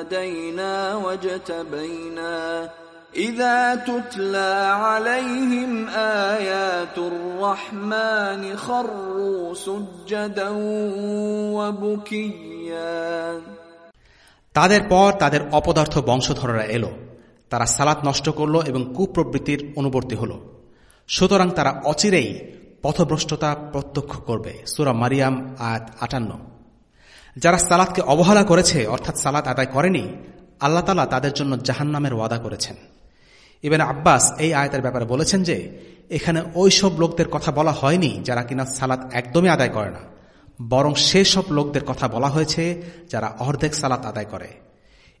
Speaker 3: هدينا واجتبينا إذا تتلى عليهم آيات الرحمن خروا سجدا وبكيا
Speaker 2: তাদের পর তাদের অপদার্থ বংশধররা এলো তারা সালাত নষ্ট করল এবং কুপ্রবৃত্তির অনুবর্তী হল সুতরাং তারা অচিরেই পথভ্রষ্টতা প্রত্যক্ষ করবে সুরা মারিয়াম আয়াত আটান্ন যারা সালাদকে অবহেলা করেছে, অর্থাৎ সালাত আদায় করেনি, আল্লাহ তালা তাদের জন্য জাহান্নামের ওয়াদা করেছেন। ইবেন আব্বাস এই আয়তের ব্যাপারে বলেছেন যে, এখানে ওইসব লোকদের কথা বলা হয়নি যারা কিনা সালাত একদমই আদায় করে না। বরং সেসব লোকদের কথা বলা হয়েছে যারা অর্ধেক সালাত আদায় করে।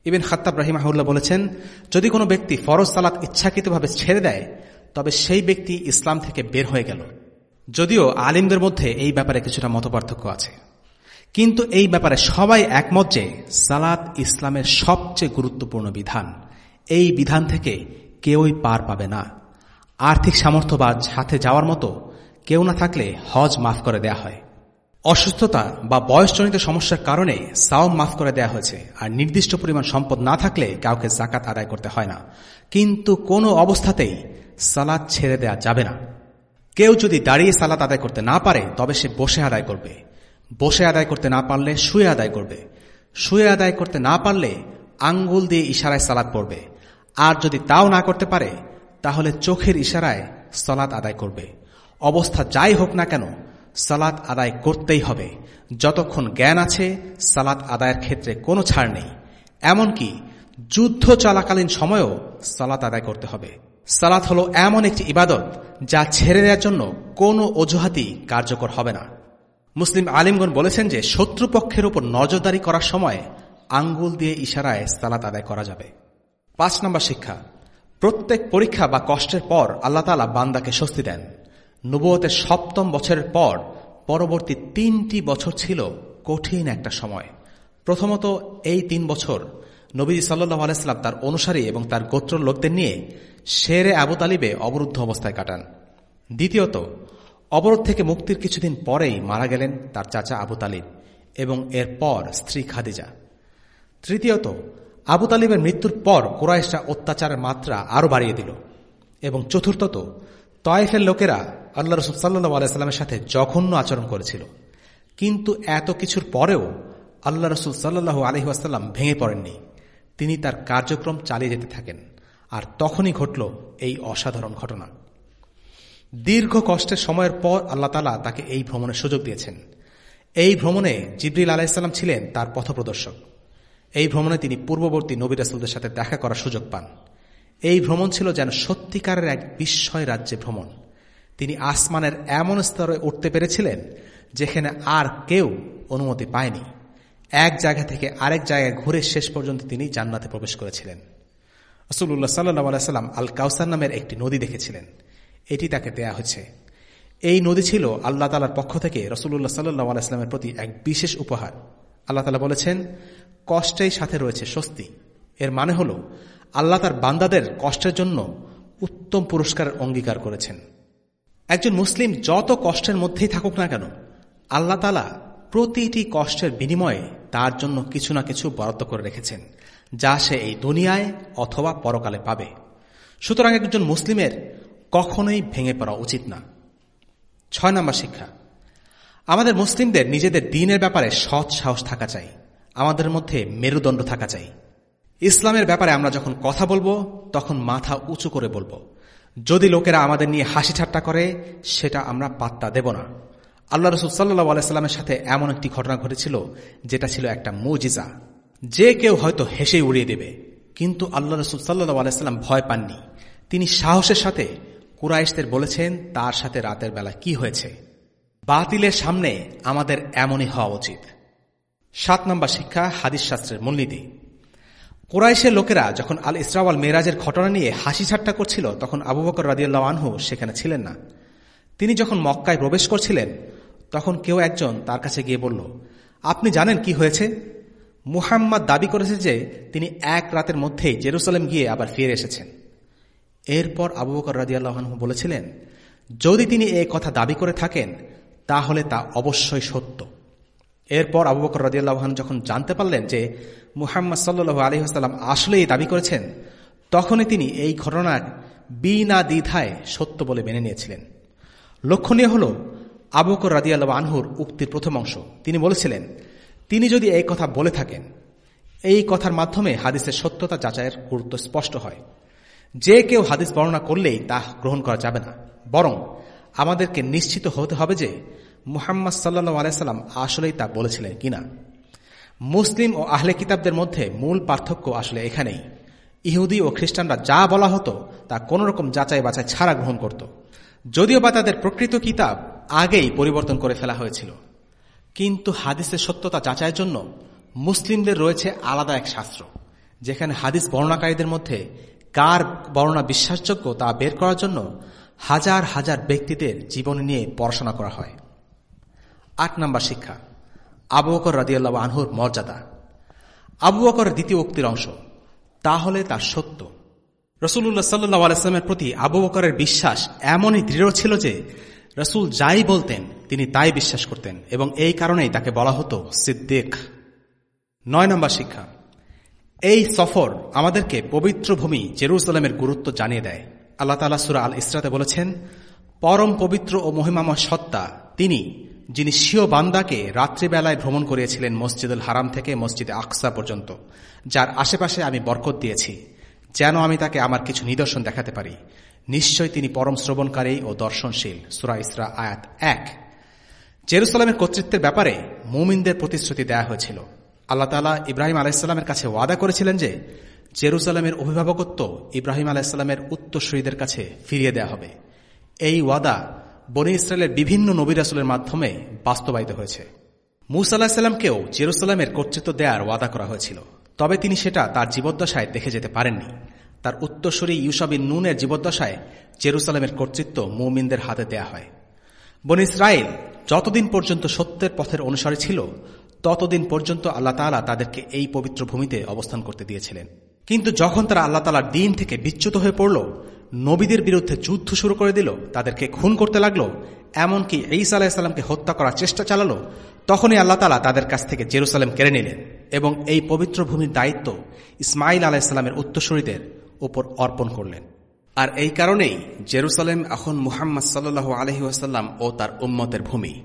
Speaker 2: ইবিন খাত্তাব রাহিমাহুল্লাহ বলেছেন, যদি কোনো ব্যক্তি ফরজ সালাত ইচ্ছাকৃতভাবে ছেড়ে দেয়, তবে সেই ব্যক্তি ইসলাম থেকে বের হয়ে গেল। যদিও আলিমদের মধ্যে এই ব্যাপারে কিছুটা মতপার্থক্য আছে। কিন্তু এই ব্যাপারে সবাই একমত যে সালাত ইসলামের সবচেয়ে গুরুত্বপূর্ণ বিধান। এই বিধান থেকে কেউই পার পাবে না। আর্থিক সামর্থ্য বা সাথে যাওয়ার মতো কেউ না থাকলে হজ মাফ করে দেয়া হয়। অসুস্থতা বা বয়সজনিত সমস্যার কারণে সাওম মাফ করে দেয়া হয়েছে। আর নির্দিষ্ট পরিমাণ সম্পদ না থাকলে কাউকে জাকাত আদায় করতে হয় না। কিন্তু কোনো অবস্থাতেই সালাদ ছেড়ে দেয়া যাবে না। কেউ যদি দাঁড়িয়ে সালাত আদায় করতে না পারে, তবে সে বসে আদায় করবে। বসে আদায় করতে না পারলে শুয়ে আদায় করবে। শুয়ে আদায় করতে না পারলে আঙ্গুল দিয়ে ইশারায় সালাদ পড়বে। আর যদি তাও না করতে পারে, তাহলে চোখের ইশারায় সলাৎ আদায় করবে। অবস্থা যাই হোক না কেন সালাত আদায় করতেই হবে। যতক্ষণ জ্ঞান আছে সালাত আদায়ের ক্ষেত্রে কোনো ছাড় নেই। এমনকি যুদ্ধ চলাকালীন সময়েও সালাত আদায় করতে হবে। সালাত হলো এমন একটি ইবাদত যা ছেড়ে দেওয়ার জন্য কোনো অজুহাতই কার্যকর হবে না। মুসলিম আলিমগণ বলেছেন যে, শত্রুপক্ষের উপর নজরদারি করার সময় আঙ্গুল দিয়ে ইশারায় সালাত আদায় করা যাবে। পাঁচ নম্বর শিক্ষা, প্রত্যেক পরীক্ষা বা কষ্টের পর আল্লাহ তালা বান্দাকে স্বস্তি দেন। নবুয়তের সপ্তম বছরের পর পরবর্তী তিনটি বছর ছিল কঠিন একটা সময়। প্রথমত এই তিন বছর নবীজি সাল্লাহ আলাইস্লাম তার অনুসারী এবং তার গোত্র লোকদের নিয়ে শেরে আবু তালিবে অবরুদ্ধ অবস্থায় কাটান। দ্বিতীয়ত অবরোধ থেকে মুক্তির কিছুদিন পরেই মারা গেলেন তার চাচা আবু তালিব এবং এরপর স্ত্রী খাদিজা। তৃতীয়ত, আবু তালিবের মৃত্যুর পর কোরাইশরা অত্যাচারের মাত্রা আরও বাড়িয়ে দিল এবং চতুর্থত, তয়েফের লোকেরা আল্লাহ রসুল সাল্লাহ আলাইস্লামের সাথে জঘন্য আচরণ করেছিল। কিন্তু এত কিছুর পরেও আল্লাহ রসুল সাল্লাহ আলহি আসাল্লাম ভেঙে পড়েননি। তিনি তার কার্যক্রম চালিয়ে যেতে থাকেন। আর তখনই ঘটল এই অসাধারণ ঘটনা। দীর্ঘ কষ্টের সময়ের পর আল্লাহ তালা তাকে এই ভ্রমণের সুযোগ দিয়েছেন। এই ভ্রমণে জিবরিল আলাহিসাল্লাম ছিলেন তার পথপ্রদর্শক। এই ভ্রমণে তিনি পূর্ববর্তী নবী রাসুলদের সাথে দেখা করার সুযোগ পান। এই ভ্রমণ ছিল যেন সত্যিকারের এক বিস্ময় রাজ্যে ভ্রমণ। তিনি আসমানের এমন স্তরে উঠতে পেরেছিলেন যেখানে আর কেউ অনুমতি পায়নি। এক জায়গা থেকে আরেক জায়গায় ঘুরে শেষ পর্যন্ত তিনি জান্নাতে প্রবেশ করেছিলেন। রসুল্লাহ সাল্লাহ সাল্লাম আল কাউসার নামের একটি নদী দেখেছিলেন। এটি তাকে দেয়া হয়েছে। এই নদী ছিল আল্লাহ তালার পক্ষ থেকে রসুল্লাহ সাল্লাহ আলাইস্লামের প্রতি এক বিশেষ উপহার। আল্লাহ তালা বলেছেন, কষ্টেই সাথে রয়েছে স্বস্তি। এর মানে হল, আল্লাহ তার বান্দাদের কষ্টের জন্য উত্তম পুরস্কারের অঙ্গীকার করেছেন। একজন মুসলিম যত কষ্টের মধ্যেই থাকুক না কেন, আল্লাহ তালা প্রতিটি কষ্টের বিনিময়ে তার জন্য কিছু না কিছু বরাদ্দ করে রেখেছেন, যা সে এই দুনিয়ায় অথবা পরকালে পাবে। সুতরাং একজন মুসলিমের কখনোই ভেঙে পড়া উচিত না। ছয় নম্বর শিক্ষা। আমাদের মুসলিমদের নিজেদের দিনের ব্যাপারে সৎ সাহস থাকা চাই। আমাদের মধ্যে মেরুদণ্ড থাকা চাই। ইসলামের ব্যাপারে আমরা যখন কথা বলব, তখন মাথা উঁচু করে বলব। যদি লোকেরা আমাদের নিয়ে হাসি ঠাট্টা করে, সেটা আমরা পাত্তা দেব না। আল্লাহ রসুল সাল্লাহ আলাইস্লামের সাথে এমন একটি ঘটনা ঘটেছিল, যেটা ছিল একটা মুজিজা। যে কেউ হয়তো হেসে উড়িয়ে দেবে, কিন্তু আল্লাহ রসুল সাল্লাহ আলাইস্লাম ভয় পাননি। তিনি সাহসের সাথে কুরাইশদের বলেছেন, তার সাথে রাতের বেলা কি হয়েছে? বাতিলের সামনে আমাদের এমনই হওয়া উচিত। সাত নম্বর শিক্ষা, হাদিস শাস্ত্রের মূলনীতি। কোরাইশের লোকেরা যখন আল ইসরাওয়াল মেরাজের ঘটনা নিয়ে হাসি ঠাট্টা করছিল, তখন আবু বকর রাদিয়াল্লাহ আনহু সেখানে ছিলেন না। তিনি যখন মক্কায় প্রবেশ করছিলেন, তখন কেউ একজন তার কাছে গিয়ে বলল, আপনি জানেন কি হয়েছে? মুহাম্মদ দাবি করেছে যে, তিনি এক রাতের মধ্যেই জেরুসালেম গিয়ে আবার ফিরে এসেছেন। এরপর আবু বকর রাজিয়াল্লাহনহু বলেছিলেন, যদি তিনি এই কথা দাবি করে থাকেন, তাহলে তা অবশ্যই সত্য। এরপর আবু বকর রাজিয়াল্লাহান যখন জানতে পারলেন যে মুহাম্মদ সাল্লু আলহিহাস্লাম আসলেই দাবি করেছেন, তখনই তিনি এই ঘটনার বিনা দ্বিধায় সত্য বলে মেনে নিয়েছিলেন। লক্ষণীয় হল, আবু বকর রাজিয়াল্লাহ আনহুর উক্তির প্রথম অংশ। তিনি বলেছিলেন, তিনি যদি এই কথা বলে থাকেন, এই কথার মাধ্যমে হাদিসের সত্যতা যাচাইয়ের গুরুত্ব স্পষ্ট হয়। যে কেউ হাদিস বর্ণনা করলেই তা গ্রহণ করা যাবে না। বরং আমাদেরকে নিশ্চিত হতে হবে যে মুহাম্মদ সাল্লু আলাইসাল্লাম আসলেই তা বলেছিলেন কিনা। মুসলিম ও আহলে কিতাবদের মধ্যে মূল পার্থক্য আসলে এখানেই। ইহুদি ও খ্রিস্টানরা যা বলা হতো, তা কোনোরকম যাচাই বাছাই ছাড়া গ্রহণ করত। যদিও বা তাদের প্রকৃত কিতাব আগেই পরিবর্তন করে ফেলা হয়েছিল। কিন্তু হাদিসের সত্যতা যাচাইয়ের জন্য মুসলিমদের রয়েছে আলাদা এক শাস্ত্র, যেখানে হাদিস বর্ণাকারীদের মধ্যে কার বর্ণনা বিশ্বাসযোগ্য তা বের করার জন্য হাজার হাজার ব্যক্তিদের জীবন নিয়ে পড়াশোনা করা হয়। আট নম্বর শিক্ষা, আবু বকর রাদিয়াল্লাহ আনহুর মর্যাদা। আবু বকরের দ্বিতীয় উক্তির অংশ, তাহলে তা সত্য। রসুল্লাহ সাল্লাহ আলাইস্লামের প্রতি আবু বকরের বিশ্বাস এমনই দৃঢ় ছিল যে রসুল যাই বলতেন, তিনি তাই বিশ্বাস করতেন এবং এই কারণেই তাকে বলা হতো সিদ্দিক। নয় নম্বর শিক্ষা এই সফর আমাদেরকে পবিত্র ভূমি জেরুসালামের গুরুত্ব জানিয়ে দেয়। আল্লাহ তালা সুরা আল ইসরাতে বলেছেন, পরম পবিত্র ও মহিমাময় সত্তা তিনি, যিনি স্বীয় বান্দাকে রাত্রিবেলায় ভ্রমণ করিয়েছিলেন মসজিদুল হারাম থেকে মসজিদে আকসা পর্যন্ত, যার আশেপাশে আমি বরকত দিয়েছি, যেন আমি তাকে আমার কিছু নিদর্শন দেখাতে পারি। নিশ্চয় তিনি পরম শ্রবণকারী ও দর্শনশীল। সুরা ইসরা আয়াত এক। জেরুসালামের কর্তৃত্বের ব্যাপারে মুমিনদের প্রতিশ্রুতি দেয়া হয়েছিল। আল্লাহ তালা ইব্রাহিম আলাইস্লামের কাছে ওয়াদা করেছিলেন যে, জেরুসালামের অভিভাবকত্ব ইব্রাহিম আলাইস্লামের উত্তরসূরীদের কাছে ফিরিয়ে দেয়া হবে। এই ওয়াদা বনি ইসরায়েলের বিভিন্ন নবী রাসুলের মাধ্যমে বাস্তবায়িত হয়েছে। মুসা আলাহিসাল্লামকেও জেরুসালামের কর্তৃত্ব দেওয়ার ওয়াদা করা হয়েছিল। তবে তিনি সেটা তার জীবদ্দশায় দেখে যেতে পারেননি। তার উত্তরসূরি ইউসাবিন নুনের জীবদ্দশায় জেরুসালামের কর্তৃত্ব মুমিনদের হাতে দেয়া হয়। বন ইসরায়েল যতদিন পর্যন্ত সত্যের পথের অনুসারী ছিল ততদিন পর্যন্ত আল্লাহ তালা তাদেরকে এই পবিত্র ভূমিতে অবস্থান করতে দিয়েছিলেন। কিন্তু যখন তারা আল্লাহ তালার দিন থেকে বিচ্যুত হয়ে পড়ল, নবীদের বিরুদ্ধে যুদ্ধ শুরু করে দিল, তাদেরকে খুন করতে লাগল, এমনকি ঈসা আলাহিসাল্লামকে হত্যা করার চেষ্টা চালালো, তখনই আল্লাহ তালা তাদের কাছ থেকে জেরুসালেম কেড়ে নিলেন এবং এই পবিত্র ভূমির দায়িত্ব ইসমাইল আলাহিসাল্লামের উত্তরসূরীদের উপর অর্পণ করলেন। আর এই কারণেই জেরুসালেম এখন মুহাম্মদ সাল্লু আলহি আসাল্লাম ও তার উম্মতের ভূমি।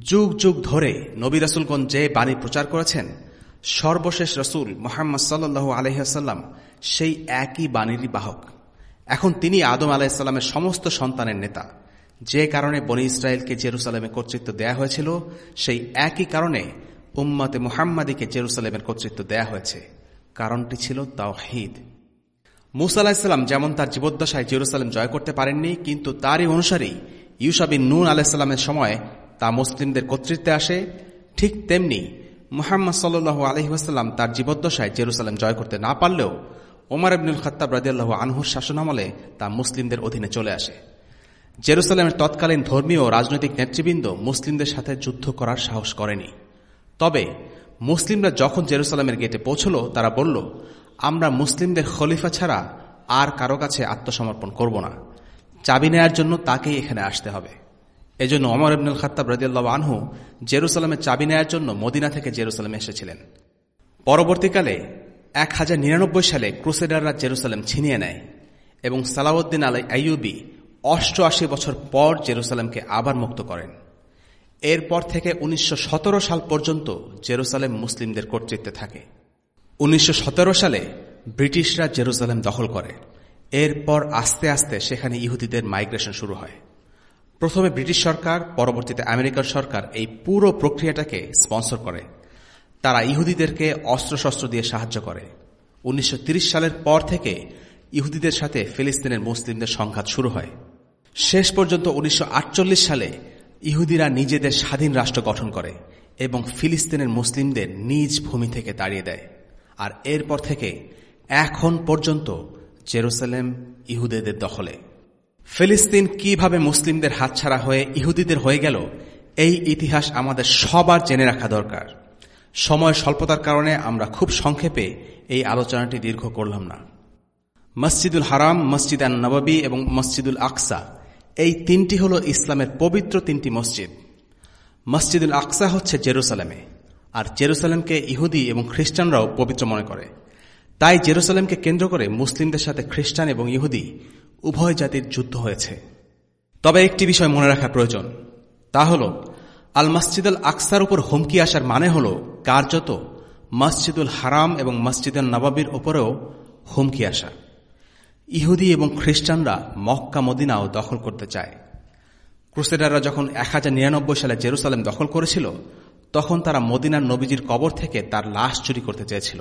Speaker 2: যুগ যুগ ধরে নবী রাসুলগঞ্জ যে বাণী প্রচার করেছেন, সর্বশেষ রসুল মোহাম্মদ সাল্লু আলহিহাসাল্লাম সেই একই বাণীরই বাহক। এখন তিনি আদম আলাহিসাল্লামের সমস্ত সন্তানের নেতা। যে কারণে বনি ইসরায়েলকে জেরুসালেমে কর্তৃত্ব দেয়া হয়েছিল, সেই একই কারণে উম্মতে মুহাম্মাদিকে জেরুসালেমের কর্তৃত্ব দেয়া হয়েছে। কারণটি ছিল তাওহিদ। মুসা আলাহিসাল্লাম যেমন তার জীবদ্দশায় জেরুসালেম জয় করতে পারেননি, কিন্তু তারই অনুসারী ইউসাবিন নুন আলাহিসাল্লামের সময় তা মুসলিমদের কর্তৃত্বে আসে, ঠিক তেমনি মুহাম্মদ সাল্লু আলহিহাস্লাম তার জীবদ্দশায় জেরুসালেম জয় করতে না পারলেও ওমর আবনুল খত্তাব রাজিয়াল্লাহ আনহুর শাসনামলে তা মুসলিমদের অধীনে চলে আসে। জেরুসালেমের তৎকালীন ধর্মীয় ও রাজনৈতিক নেতৃবৃন্দ মুসলিমদের সাথে যুদ্ধ করার সাহস করেনি। তবে মুসলিমরা যখন জেরুসালামের গেটে পৌঁছল, তারা বলল, আমরা মুসলিমদের খলিফা ছাড়া আর কারও কাছে আত্মসমর্পণ করব না। চাবি নেয়ার জন্য তাকেই এখানে আসতে হবে। এজন্য অমর ইবনুল খাত্তাব রাজিয়াল্লাহ আনহু জেরুসালামের চাবি নেয়ার জন্য মদিনা থেকে জেরুসালামে এসেছিলেন। পরবর্তীকালে এক হাজার নিরানব্বই সালে ক্রুসেডাররা জেরুসালেম ছিনিয়ে নেয় এবং সালাউদ্দিন আলাই আইয়ুবি অষ্টআশি বছর পর জেরুসালেমকে আবার মুক্ত করেন। এরপর থেকে উনিশশো সতেরো সাল পর্যন্ত জেরুসালেম মুসলিমদের কর্তৃত্বে থাকে। উনিশশো সতেরো সালে ব্রিটিশরা জেরুসালেম দখল করে। এরপর আস্তে আস্তে সেখানে ইহুদিদের মাইগ্রেশন শুরু হয়। প্রথমে ব্রিটিশ সরকার, পরবর্তীতে আমেরিকার সরকার এই পুরো প্রক্রিয়াটাকে স্পন্সর করে। তারা ইহুদিদেরকে অস্ত্রশস্ত্র দিয়ে সাহায্য করে। উনিশশো সালের পর থেকে ইহুদিদের সাথে ফিলিস্তিনের মুসলিমদের সংঘাত শুরু হয়। শেষ পর্যন্ত উনিশশো আটচল্লিশ সালে ইহুদিরা নিজেদের স্বাধীন রাষ্ট্র গঠন করে এবং ফিলিস্তিনের মুসলিমদের নিজ ভূমি থেকে তাড়িয়ে দেয়। আর এরপর থেকে এখন পর্যন্ত জেরুসালেম ইহুদেদের দখলে। ফিলিস্তিন কীভাবে মুসলিমদের হাতছাড়া হয়ে ইহুদিদের হয়ে গেল, এই ইতিহাস আমাদের সবার জেনে রাখা দরকার। সময় স্বল্পতার কারণে আমরা খুব সংক্ষেপে এই আলোচনাটি দীর্ঘ করলাম না। মসজিদুল হারাম, মসজিদ আন নবাবী এবং মসজিদুল আকসা, এই তিনটি হল ইসলামের পবিত্র তিনটি মসজিদ। মসজিদুল আকসা হচ্ছে জেরুসালেমে, আর জেরুসালেমকে ইহুদি এবং খ্রিস্টানরাও পবিত্র মনে করে। তাই জেরুসালেমকে কেন্দ্র করে মুসলিমদের সাথে খ্রিস্টান এবং ইহুদি উভয় জাতির যুদ্ধ হয়েছে। তবে একটি বিষয় মনে রাখা প্রয়োজন। তা হল আল মসজিদুল আকসার উপর হুমকি আসার মানে হল কার্যত মসজিদুল হারাম এবং মসজিদুল নবাবির উপরেও হুমকি আসা। ইহুদি এবং খ্রিস্টানরা মক্কা, মদিনাও দখল করতে চায়। ক্রুসেডাররা যখন এক হাজার নিরানব্বই সালে জেরুসালেম দখল করেছিল, তখন তারা মদিনার নবীজির কবর থেকে তার লাশ চুরি করতে চেয়েছিল।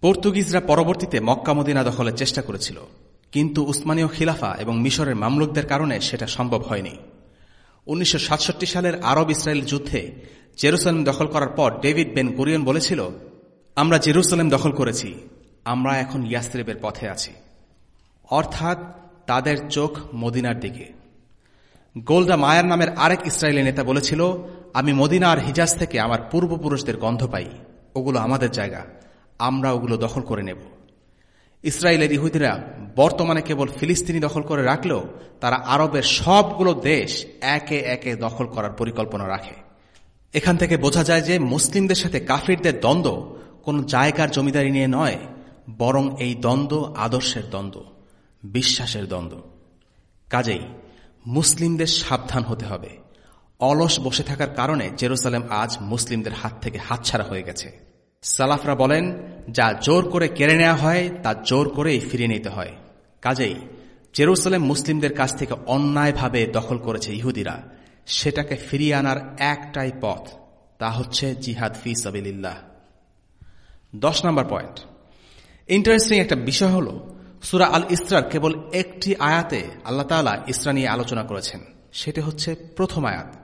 Speaker 2: পর্তুগিজরা পরবর্তীতে মক্কা, মদিনা দখলের চেষ্টা করেছিল। কিন্তু উসমানীয় খিলাফা এবং মিশরের মামলুকদের কারণে সেটা সম্ভব হয়নি। উনিশশো সাতষট্টি সালের আরব ইসরায়েল যুদ্ধে জেরুসালেম দখল করার পর ডেভিড বেন গুরিয়ন বলেছিল, আমরা জেরুসালেম দখল করেছি, আমরা এখন ইয়াস্ত্রেবের পথে আছি। অর্থাৎ তাদের চোখ মদিনার দিকে। গোলদা মায়ার নামের আরেক ইসরায়েলি নেতা বলেছিল, আমি মদিনা আর হিজাজ থেকে আমার পূর্বপুরুষদের গন্ধ পাই, ওগুলো আমাদের জায়গা, আমরা ওগুলো দখল করে নেব। ইসরায়েলের ইহুদিরা বর্তমানে কেবল ফিলিস্তিনি দখল করে রাখলেও তারা আরবের সবগুলো দেশ একে একে দখল করার পরিকল্পনা রাখে। এখান থেকে বোঝা যায় যে মুসলিমদের সাথে কাফিরদের দ্বন্দ্ব কোন জায়গার জমিদারি নিয়ে নয়, বরং এই দ্বন্দ্ব আদর্শের দ্বন্দ্ব, বিশ্বাসের দ্বন্দ্ব। কাজেই মুসলিমদের সাবধান হতে হবে। অলস বসে থাকার কারণে জেরুসালেম আজ মুসলিমদের হাত থেকে হাতছাড়া হয়ে গেছে। সালাফরা বলেন, যা জোর করে কেড়ে নেওয়া হয়, তা জোর করেই ফিরিয়ে নিতে হয়। কাজেই জেরুসালেম মুসলিমদের কাছ থেকে অন্যায়ভাবে দখল করেছে ইহুদিরা। সেটাকে ফিরিয়ে আনার একটাই পথ, তা হচ্ছে জিহাদ ফি সাবিল্লাহ দশ নম্বর পয়েন্ট। ইন্টারেস্টিং একটা বিষয় হল, সুরা আল ইসরার কেবল একটি আয়াতে আল্লাহ তালা ইসরা নিয়ে আলোচনা করেছেন। সেটি হচ্ছে প্রথম আয়াত।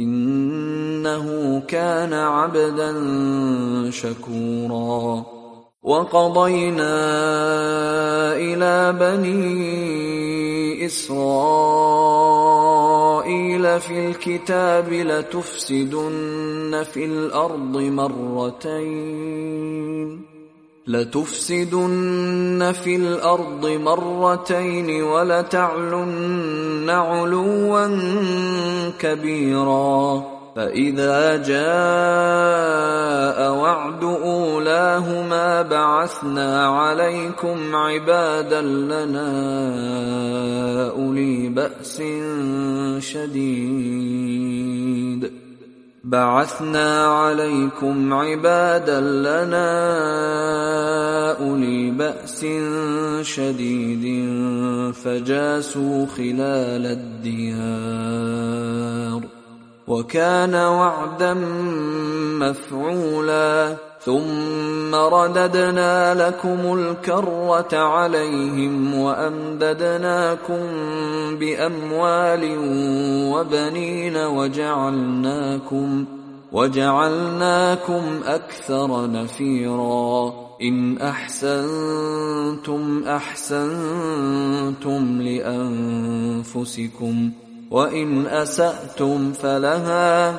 Speaker 3: إنه كان عبدا شكورا. وقضينا إلى بني إسرائيل في الكتاب لتفسدن في الأرض مرتين. لتفسدن في الأرض مرتين ولتعلن علوا كبيرا. فإذا جاء وعد أولاهما بعثنا عليكم عبادا لنا أولي بأس شديد. بعثنا عليكم عبادا لنا أولي بأس شديد فجاسوا خلال الديار وكان وعدا مفعولا ثم رددنا لكم الكرة عليهم وأمددناكم بأموال وبنين وجعلناكم وجعلناكم أكثر نفيرا إن أحسنتم أحسنتم لأنفسكم وإن أسأتم فلها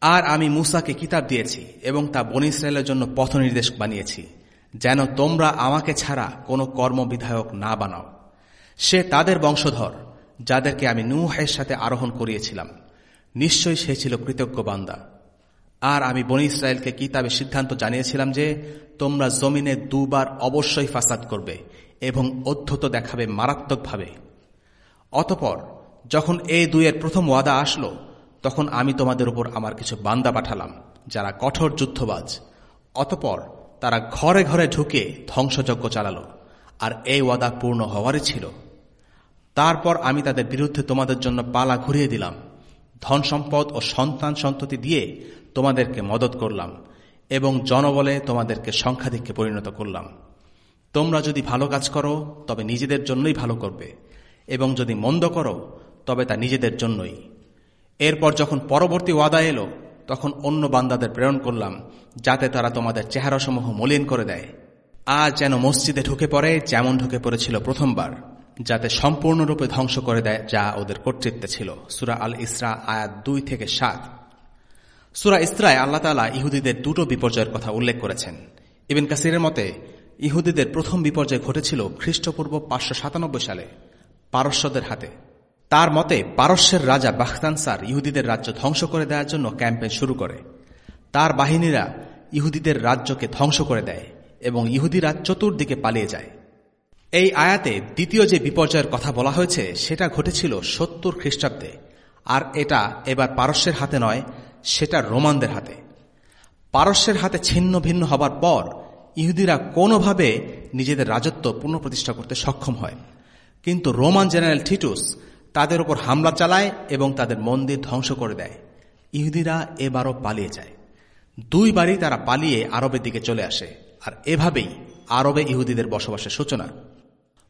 Speaker 2: আর আমি মুসাকে কিতাব দিয়েছি এবং তা বন ইসরায়েলের জন্য পথ নির্দেশ বানিয়েছি, যেন তোমরা আমাকে ছাড়া কোনো কর্মবিধায়ক না বানাও। সে তাদের বংশধর, যাদেরকে আমি নুহের সাথে আরোহণ করিয়েছিলাম। নিশ্চয়ই সে ছিল কৃতজ্ঞ বান্দা। আর আমি বনি ইসরায়েলকে কিতাবে সিদ্ধান্ত জানিয়েছিলাম যে, তোমরা জমিনে দুবার অবশ্যই ফাসাদ করবে এবং অধ্যত দেখাবে মারাত্মকভাবে। অতপর, যখন এই দুইয়ের প্রথম ওয়াদা আসলো তখন আমি তোমাদের উপর আমার কিছু বান্দা পাঠালাম, যারা কঠোর যুদ্ধবাজ। অতপর তারা ঘরে ঘরে ঢুকে ধ্বংসযজ্ঞ চালালো, আর এই ওয়াদা পূর্ণ হওয়ারই ছিল। তারপর আমি তাদের বিরুদ্ধে তোমাদের জন্য পালা ঘুরিয়ে দিলাম, ধন সম্পদ ও সন্তান সন্ততি দিয়ে তোমাদেরকে মদত করলাম, এবং জনবলে তোমাদেরকে সংখ্যাধিক্যে পরিণত করলাম। তোমরা যদি ভালো কাজ করো, তবে নিজেদের জন্যই ভালো করবে, এবং যদি মন্দ করো, তবে তা নিজেদের জন্যই। এরপর যখন পরবর্তী ওয়াদা এলো, তখন অন্য বান্দাদের প্রেরণ করলাম, যাতে তারা তোমাদের চেহারাসমূহ মলিন করে দেয়। আজ যেন মসজিদে ঢুকে পড়ে যেমন ঢুকে পড়েছিল প্রথমবার, যাতে সম্পূর্ণরূপে ধ্বংস করে দেয় যা ওদের কর্তৃত্বে ছিল। সুরা আল ইসরা, আয়াত দুই থেকে সাত। সুরা ইসরায় আল্লাহ তালা ইহুদিদের দুটো বিপর্যয়ের কথা উল্লেখ করেছেন। ইবিন কাসিরের মতে, ইহুদিদের প্রথম বিপর্যয় ঘটেছিল খ্রিস্টপূর্ব পাঁচশো সাতানব্বই সালে, পারস্যদের হাতে। তার মতে, পারস্যের রাজা বাখতানসার ইহুদিদের রাজ্য ধ্বংস করে দেওয়ার জন্য ক্যাম্পেন শুরু করে। তার বাহিনীরা ইহুদিদের রাজ্যকে ধ্বংস করে দেয় এবং ইহুদিরা চতুর্দিকে পালিয়ে যায়। এই আয়াতে দ্বিতীয় যে বিপর্যয়ের কথা বলা হয়েছে, সেটা ঘটেছিল সত্তর খ্রিস্টাব্দে। আর এটা এবার পারস্যের হাতে নয়, সেটা রোমানদের হাতে। পারস্যের হাতে ছিন্ন ভিন্ন হবার পর ইহুদিরা কোনোভাবে নিজেদের রাজত্ব পুনঃপ্রতিষ্ঠা করতে সক্ষম হয়। কিন্তু রোমান জেনারেল টিটুস তাদের উপর হামলা চালায় এবং তাদের মন্দির ধ্বংস করে দেয়। ইহুদিরা এবারও পালিয়ে যায়। দুইবারই তারা পালিয়ে আরবের দিকে চলে আসে। আর এভাবেই আরবে ইহুদিদের বসবাসের সূচনা।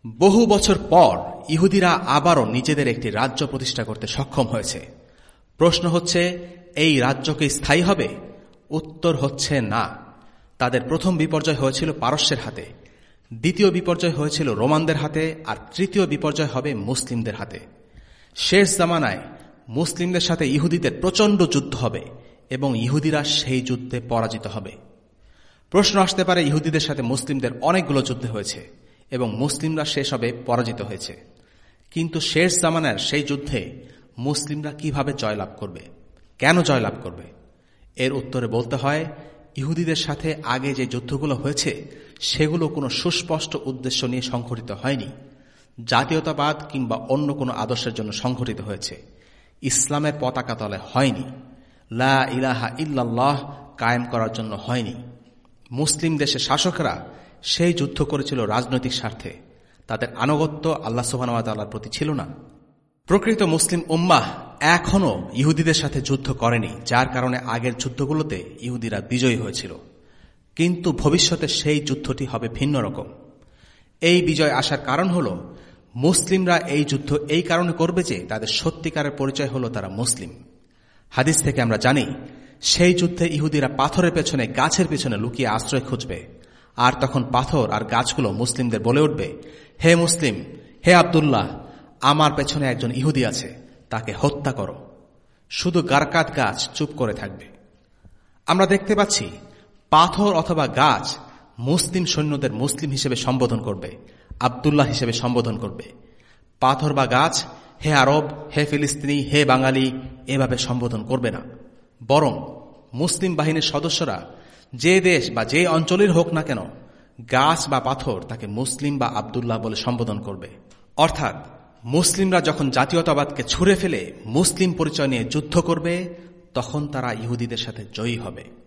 Speaker 2: বহু বছর পর ইহুদিরা আবারও নিজেদের একটি রাজ্য প্রতিষ্ঠা করতে সক্ষম হয়েছে। প্রশ্ন হচ্ছে, এই রাজ্যকে স্থায়ী হবে? উত্তর হচ্ছে না। তাদের প্রথম বিপর্যয় হয়েছিল পারস্যের হাতে। দ্বিতীয় বিপর্যয় হয়েছিল রোমানদের হাতে। আর তৃতীয় বিপর্যয় হবে মুসলিমদের হাতে। শেষ জামানায় মুসলিমদের সাথে ইহুদিদের প্রচণ্ড যুদ্ধ হবে এবং ইহুদিরা সেই যুদ্ধে পরাজিত হবে। প্রশ্ন আসতে পারে, ইহুদিদের সাথে মুসলিমদের অনেকগুলো যুদ্ধ হয়েছে এবং মুসলিমরা শেষ হবে, পরাজিত হয়েছে। কিন্তু শেষ জামানার সেই যুদ্ধে মুসলিমরা কীভাবে জয়লাভ করবে? কেন জয়লাভ করবে? এর উত্তরে বলতে হয়, ইহুদিদের সাথে আগে যে যুদ্ধগুলো হয়েছে, সেগুলো কোনো সুস্পষ্ট উদ্দেশ্য নিয়ে সংঘটিত হয়নি। জাতীয়তাবাদ কিংবা অন্য কোনো আদর্শের জন্য সংঘটিত হয়েছে। ইসলামের পতাকা তলে হয়নি। লা ইলাহা ইল্লাল্লাহ কায়েম করার জন্য হয়নি। মুসলিম দেশের শাসকরা সেই যুদ্ধ করেছিল রাজনৈতিক স্বার্থে। তাদের আনুগত্য আল্লাহ সুবাহর প্রতি ছিল না। প্রকৃত মুসলিম উম্মাহ এখনও ইহুদিদের সাথে যুদ্ধ করেনি, যার কারণে আগের যুদ্ধগুলোতে ইহুদিরা বিজয়ী হয়েছিল। কিন্তু ভবিষ্যতে সেই যুদ্ধটি হবে ভিন্ন রকম। এই বিজয় আসার কারণ হল মুসলিমরা এই যুদ্ধ এই কারণে করবে যে তাদের সত্যিকারের পরিচয় হল তারা মুসলিম। হাদিস থেকে আমরা জানি, সেই যুদ্ধে ইহুদিরা পাথরের পেছনে, গাছের পেছনে লুকিয়ে আশ্রয় খুঁজবে। আর তখন পাথর আর গাছগুলো মুসলিমদের বলে উঠবে, হে মুসলিম, হে আবদুল্লাহ, আমার পেছনে একজন ইহুদি আছে, তাকে হত্যা করো। শুধু গারকাত গাছ চুপ করে থাকবে। আমরা দেখতে পাচ্ছি, পাথর অথবা গাছ মুসলিম সৈন্যদের মুসলিম হিসেবে সম্বোধন করবে। আবদুল্লাহ হিসেবে সম্বোধন করবে। পাথর বা গাছ, হে আরব, হে ফিলিস্তিনি, হে বাঙালি, এভাবে সম্বোধন করবে না। বরং মুসলিম বাহিনীর সদস্যরা যে দেশ বা যে অঞ্চলের হোক না কেন গাছ বা পাথর তাকে মুসলিম বা আবদুল্লাহ বলে সম্বোধন করবে। অর্থাৎ মুসলিমরা যখন জাতীয়তাবাদকে ছুঁড়ে ফেলে মুসলিম পরিচয় নিয়ে যুদ্ধ করবে, তখন তারা ইহুদিদের সাথে জয়ী হবে।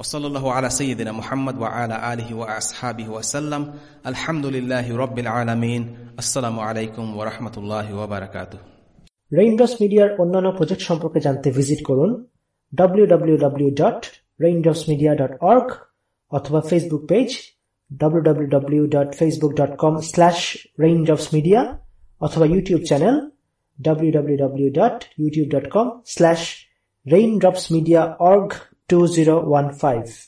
Speaker 2: ওসল্লাহ আলা মোহাম্মদ ওয়া আলা আলহি ওয়া আসহাবি ওয়াসাল্লাম আলহামদুলিল্লাহ রব্বিল আলমিন আসসালামু আলাইকুম ওরহমতুল্লাহ ওবরাকাত
Speaker 1: রেইনড্রপস মিডিয়ার অন্যান্য প্রজেক্ট সম্পর্কে জানতে ভিজিট করুন www.raindropsmedia.org অথবা ফেসবুক পেজ www.facebook.com/raindropsmedia অথবা YouTube channel www.youtube.com/raindropsmediaorg two zero one five.